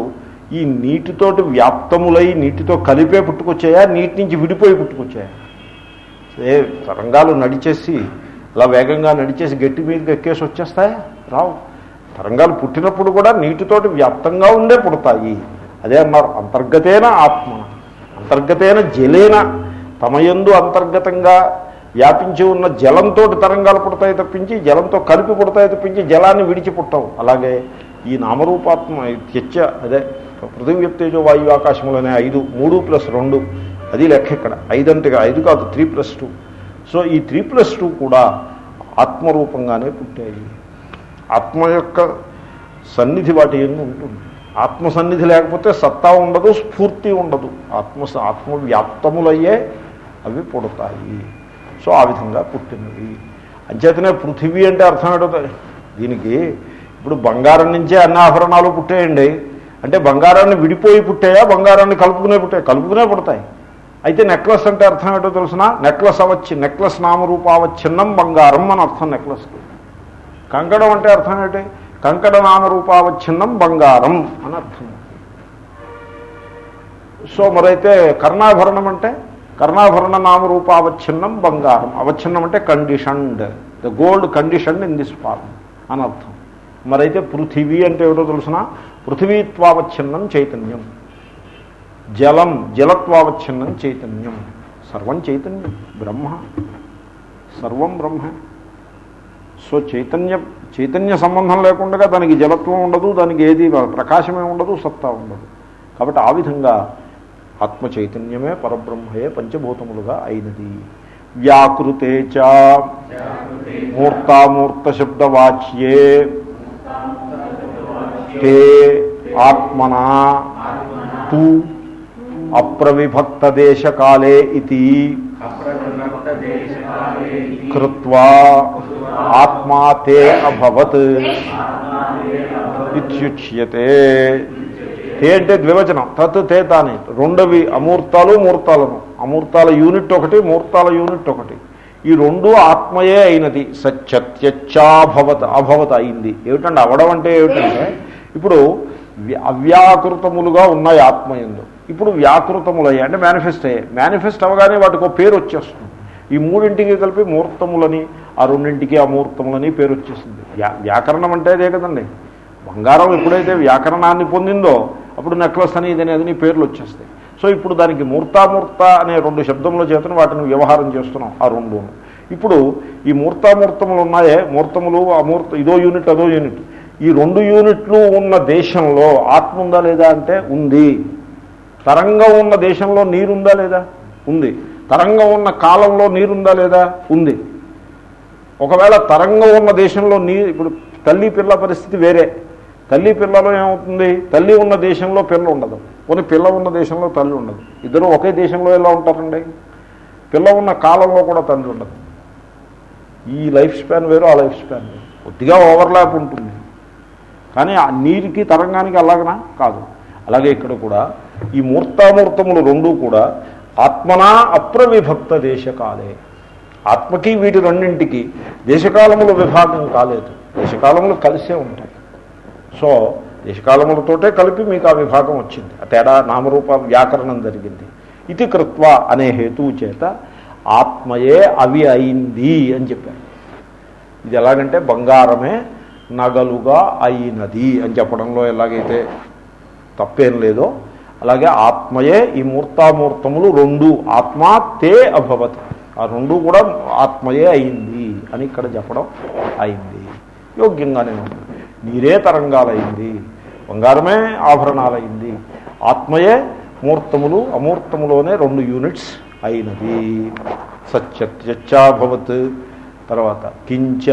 ఈ నీటితోటి వ్యాప్తములై నీటితో కలిపే పుట్టుకొచ్చాయా? నీటి నుంచి విడిపోయి పుట్టుకొచ్చాయా? ఏ తరంగాలు నడిచేసి అలా వేగంగా నడిచేసి గట్టి మీదకి ఎక్కేసి వచ్చేస్తాయా? రావు. తరంగాలు పుట్టినప్పుడు కూడా నీటితోటి వ్యాప్తంగా ఉండే పుడతాయి. అదే అన్నారు అంతర్గతేన ఆత్మ అంతర్గతేన జలేన తమయందు అంతర్గతంగా వ్యాపించి ఉన్న జలంతో తరంగాలు పుడతాయి తప్పించి జలంతో కలిపి పుడతాయి తప్పించి జలాన్ని విడిచి పుట్టవు. అలాగే ఈ నామరూపాత్మ త్యచ్చ అదే పృథివ్యప్తేజో వాయు ఆకాశంలోనే ఐదు మూడు ప్లస్ రెండు అది లెక్క ఇక్కడ. ఐదు ఐదు కాదు త్రీ ప్లస్ టూ. సో ఈ త్రీ ప్లస్ టూ కూడా ఆత్మరూపంగానే పుట్టాయి. ఆత్మ యొక్క సన్నిధి వాటి ఎందు ఉంటుంది. ఆత్మ సన్నిధి లేకపోతే సత్తా ఉండదు స్ఫూర్తి ఉండదు. ఆత్మ ఆత్మవ్యాప్తములయ్యే అవి పుడతాయి. సో ఆ విధంగా పుట్టినవి అంచేతనే పృథివీ అంటే అర్థం ఏంటో దీనికి ఇప్పుడు బంగారం నుంచే అన్ని ఆభరణాలు పుట్టేయండి. అంటే బంగారాన్ని విడిపోయి పుట్టాయా? బంగారాన్ని కలుపుకునే పుట్టాయి? కలుపుకునే పుడతాయి. అయితే నెక్లెస్ అంటే అర్థం ఏంటో తెలుసిన? నెక్లెస్ అవచ్చు నెక్లెస్ నామరూపావచ్ఛిన్నం బంగారం అని అర్థం నెక్లెస్కి. కంకణం అంటే అర్థం ఏంటి? కంకణ నామరూపావచ్ఛిన్నం బంగారం అని అర్థం. సో మరైతే కర్ణాభరణం అంటే కర్ణాభరణ నామరూపావచ్ఛిన్నం బంగారం. అవచ్ఛిన్నం అంటే conditioned the gold conditioned in this form అని అర్థం మరైతే పృథివీ అంటే ఏమిటో తెలుసిన? పృథివీత్వావచ్ఛిన్నం చైతన్యం. జలం జలత్వావచ్ఛిన్నం చైతన్యం. సర్వం చైతన్యం. బ్రహ్మ. సర్వం బ్రహ్మ. సో చైతన్య చైతన్య సంబంధం లేకుండా దానికి జలత్వం ఉండదు దానికి ఏది ప్రకాశమే ఉండదు సత్తా ఉండదు. కాబట్టి ఆ విధంగా ఆత్మ చైతన్యమే పరబ్రహ్మయే పంచభూతములుగా అయినది వ్యాకృతే చ మూర్తామూర్త శబ్దవాచ్యే తే ఆత్మనా తు అప్రవిభక్తదేశకాలే ఇది కృత్వా ఆత్మా తే అభవత్ ఇత్యుచ్యతే హే అంటే ద్వివచనం. తత్ తే తాని. రెండవి అమూర్తాలు మూర్తాలను. అమూర్తాల యూనిట్ ఒకటి మూర్తాల యూనిట్ ఒకటి. ఈ రెండు ఆత్మయే అయినది. సత్యత్యచ్చాభవత అభవత అయింది. ఏమిటంటే అవడం అంటే ఏమిటంటే ఇప్పుడు అవ్యాకృతములుగా ఉన్నాయి ఆత్మయందు. ఇప్పుడు వ్యాకృతములయ్యాయి అంటే మేనిఫెస్ట్ అయ్యాయి మేనిఫెస్ట్ అవగానే వాటికి ఒక పేరు వచ్చేస్తుంది. ఈ మూడింటికి కలిపి మూర్తములని ఆ రెండింటికి అమూర్తములని పేరు వచ్చేసింది వ్యా వ్యాకరణం అంటే అదే కదండి. బంగారం ఎప్పుడైతే వ్యాకరణాన్ని పొందిందో అప్పుడు నెక్లెస్ అని అనేది నీ పేర్లు వచ్చేస్తాయి. సో ఇప్పుడు దానికి మూర్తామూర్త అనే రెండు శబ్దముల చేతను వాటిని వ్యవహారం చేస్తున్నాం ఆ రెండు. ఇప్పుడు ఈ మూర్తామూర్తములు ఉన్నాయే మూర్తములు అమూర్త ఇదో యూనిట్ అదో యూనిట్. ఈ రెండు యూనిట్లు ఉన్న దేశంలో ఆత్మ ఉందా లేదా అంటే ఉంది. తరంగం ఉన్న దేశంలో నీరుందా లేదా? ఉంది. తరంగం ఉన్న కాలంలో నీరుందా లేదా? ఉంది. ఒకవేళ తరంగం ఉన్న దేశంలో నీ ఇప్పుడు తల్లి పిల్ల పరిస్థితి వేరే. తల్లి పిల్లలో ఏమవుతుంది? తల్లి ఉన్న దేశంలో పిల్ల ఉండదు. కొన్ని పిల్ల ఉన్న దేశంలో తల్లి ఉండదు. ఇద్దరు ఒకే దేశంలో ఎలా ఉంటారండి? పిల్ల ఉన్న కాలంలో కూడా తల్లి ఉండదు. ఈ లైఫ్ స్పాన్ వేరు ఆ లైఫ్ స్పాన్ వేరు. కొద్దిగా ఓవర్లాప్ ఉంటుంది. కానీ ఆ నీరుకి తరంగానికి అలాగనా? కాదు. అలాగే ఇక్కడ కూడా ఈ మూర్తామూర్తములు రెండూ కూడా ఆత్మనా అప్రవిభక్త దేశకాలే. ఆత్మకి వీటి రెండింటికి దేశకాలములు విభాగం కాలేదు. దేశకాలములు కలిసే ఉంటాయి. సో దేశకాలములతోటే కలిపి మీకు ఆ విభాగం వచ్చింది. ఆ తేడా నామరూప వ్యాకరణం జరిగింది. ఇది కృత్వ అనే హేతువు చేత ఆత్మయే అవి అయింది అని చెప్పారు. ఇది ఎలాగంటే బంగారమే నగలుగా అయినది అని చెప్పడంలో ఎలాగైతే తప్పేం లేదో అలాగే ఆత్మయే ఈ మూర్తామూర్తములు రెండు ఆత్మా తే అభవత్. ఆ రెండు కూడా ఆత్మయే అయింది అని ఇక్కడ చెప్పడం అయింది. యోగ్యంగానే ఉంది. నీరే తరంగాలైంది బంగారమే ఆభరణాలైంది ఆత్మయే మూర్తములు అమూర్తములోనే రెండు యూనిట్స్ అయినది. సత్యత్యచ్చాభవత్ తర్వాత కించ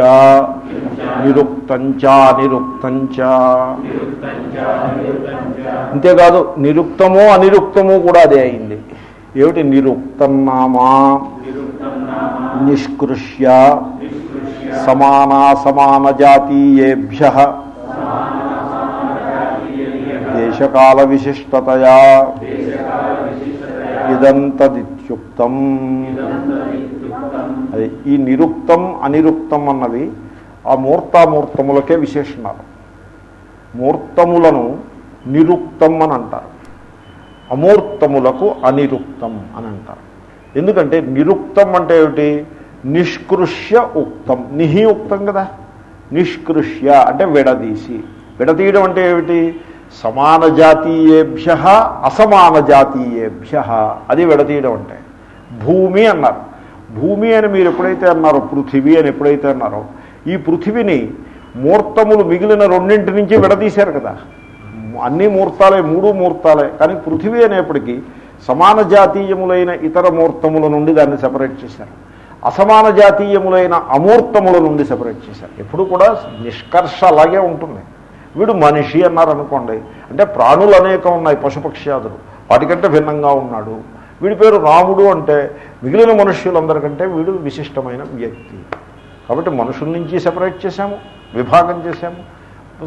నిరుక్తంచా నిరుక్తంచా. అంతేకాదు నిరుక్తము అనిరుక్తము కూడా అదే అయింది. ఏమిటి నిరుక్తం నామా? నిష్కృష్య. సమానా సమాన జాతీయేభ్య దేశకాల విశిష్టతయా ఇదంతదిత్యుక్తం. అది ఈ నిరుక్తం అనిరుక్తం అన్నది ఆ మూర్తామూర్తములకే విశేషణాలు. మూర్తములను నిరుక్తం అని అంటారు. అమూర్తములకు అనిరుక్తం అని అంటారు. ఎందుకంటే నిరుక్తం అంటే ఏమిటి? నిష్కృష్య ఉక్తం. నిహి ఉక్తం కదా? నిష్కృష్య అంటే విడదీసి. విడదీయడం అంటే ఏమిటి? సమాన జాతీయేభ్య అసమాన జాతీయేభ్య. అది విడదీయడం అంటే. భూమి అన్నారు. భూమి అని మీరు ఎప్పుడైతే అన్నారో పృథివీ అని ఎప్పుడైతే అన్నారో ఈ పృథివిని మూర్తములు మిగిలిన రెండింటి నుంచి విడదీశారు కదా. అన్ని మూర్తాలే మూడు మూర్తాలే. కానీ పృథివీ అనేప్పటికీ సమాన జాతీయములైన ఇతర మూర్తముల నుండి దాన్ని సెపరేట్ చేశారు. అసమాన జాతీయములైన అమూర్తముల నుండి సపరేట్ చేశారు. ఎప్పుడు కూడా నిష్కర్ష అలాగే ఉంటుంది. వీడు మనిషి అన్నారు అనుకోండి అంటే ప్రాణులు అనేకం ఉన్నాయి పశుపక్ష్యాదులు వాటికంటే భిన్నంగా ఉన్నాడు. వీడి పేరు రాముడు అంటే మిగిలిన మనుష్యులందరికంటే వీడు విశిష్టమైన వ్యక్తి. కాబట్టి మనుషుల నుంచి సెపరేట్ చేశాము విభాగం చేశాము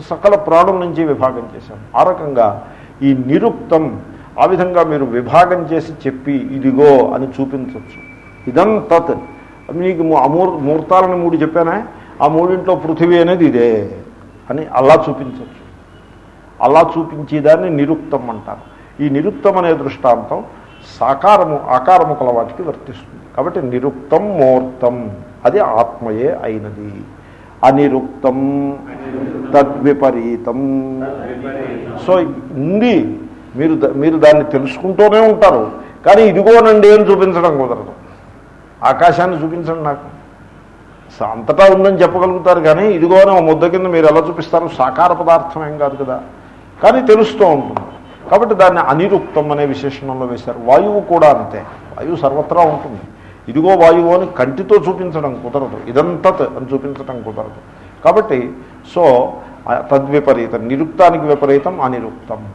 సకల ప్రాణుల నుంచి విభాగం చేశాము. ఆ రకంగా ఈ నిరుక్తం ఆ విధంగా మీరు విభాగం చేసి చెప్పి ఇదిగో అని చూపించవచ్చు ఇదం తత్ మీకు అమూర్ ముహూర్తాలని మూడు చెప్పానే? ఆ మూడింట్లో పృథివీ అనేది ఇదే అని అలా చూపించవచ్చు అలా చూపించేదాన్ని నిరుక్తం అంటారు. ఈ నిరుక్తం అనే దృష్టాంతం సాకారము ఆకారము కల వాటికి వర్తిస్తుంది. కాబట్టి నిరుక్తం ముహూర్తం అది ఆత్మయే అయినది. అనిరుక్తం తద్విపరీతం. సో ఉంది మీరు మీరు దాన్ని తెలుసుకుంటూనే ఉంటారు. కానీ ఇదిగోనండి అని చూపించడం కుదరదు. ఆకాశాన్ని చూపించండి నాకు. అంతటా ఉందని చెప్పగలుగుతారు కానీ ఇదిగో అని ముద్ద కింద మీరు ఎలా చూపిస్తారు సాకార పదార్థం ఏం కాదు కదా. కానీ తెలుస్తూ ఉంటుంది. కాబట్టి దాన్ని అనిరుక్తం అనే విశేషణంలో వేశారు. వాయువు కూడా అంతే. వాయువు సర్వత్రా ఉంటుంది. ఇదిగో వాయువు అని కంటితో చూపించడం కుదరదు. ఇదంతత్ అని చూపించడం కుదరదు. కాబట్టి సో తద్విపరీతం నిరుక్తానికి విపరీతం అనిరుక్తం.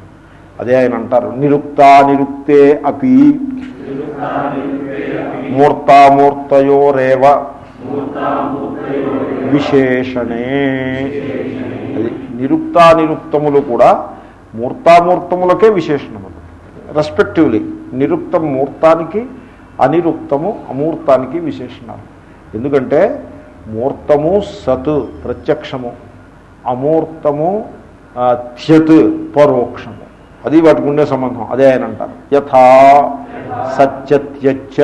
అదే ఆయన అంటారు నిరుక్తా నిరుక్తే అపి మూర్తామూర్తయోరేవ విశేషణే. అది నిరుక్తానిరుక్తములు కూడా మూర్తామూర్తములకే విశేషణములు. రెస్పెక్టివ్లీ నిరుక్తం మూర్తానికి అనిరుక్తము అమూర్తానికి విశేషణాలు. ఎందుకంటే మూర్తము సత్ ప్రత్యక్షము. అమూర్తము త్యత్ పరోక్షము అది వాటికి ఉండే సంబంధం. అదే ఆయన అంటారు. యథా సత్యత్యచ్చ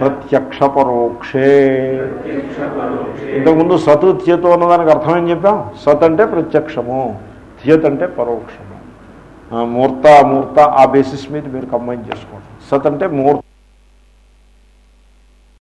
ప్రత్యక్ష పరోక్షే ఇంతకుముందు సత్ త్యతు అన్నదానికి అర్థం ఏం చెప్పాం? సత్ అంటే ప్రత్యక్షము త్యత్ అంటే పరోక్షము. మూర్త మూర్త ఆ బేసిస్ మీద మీరు కంబైన్ చేసుకోండి. సత్ అంటే మూర్త.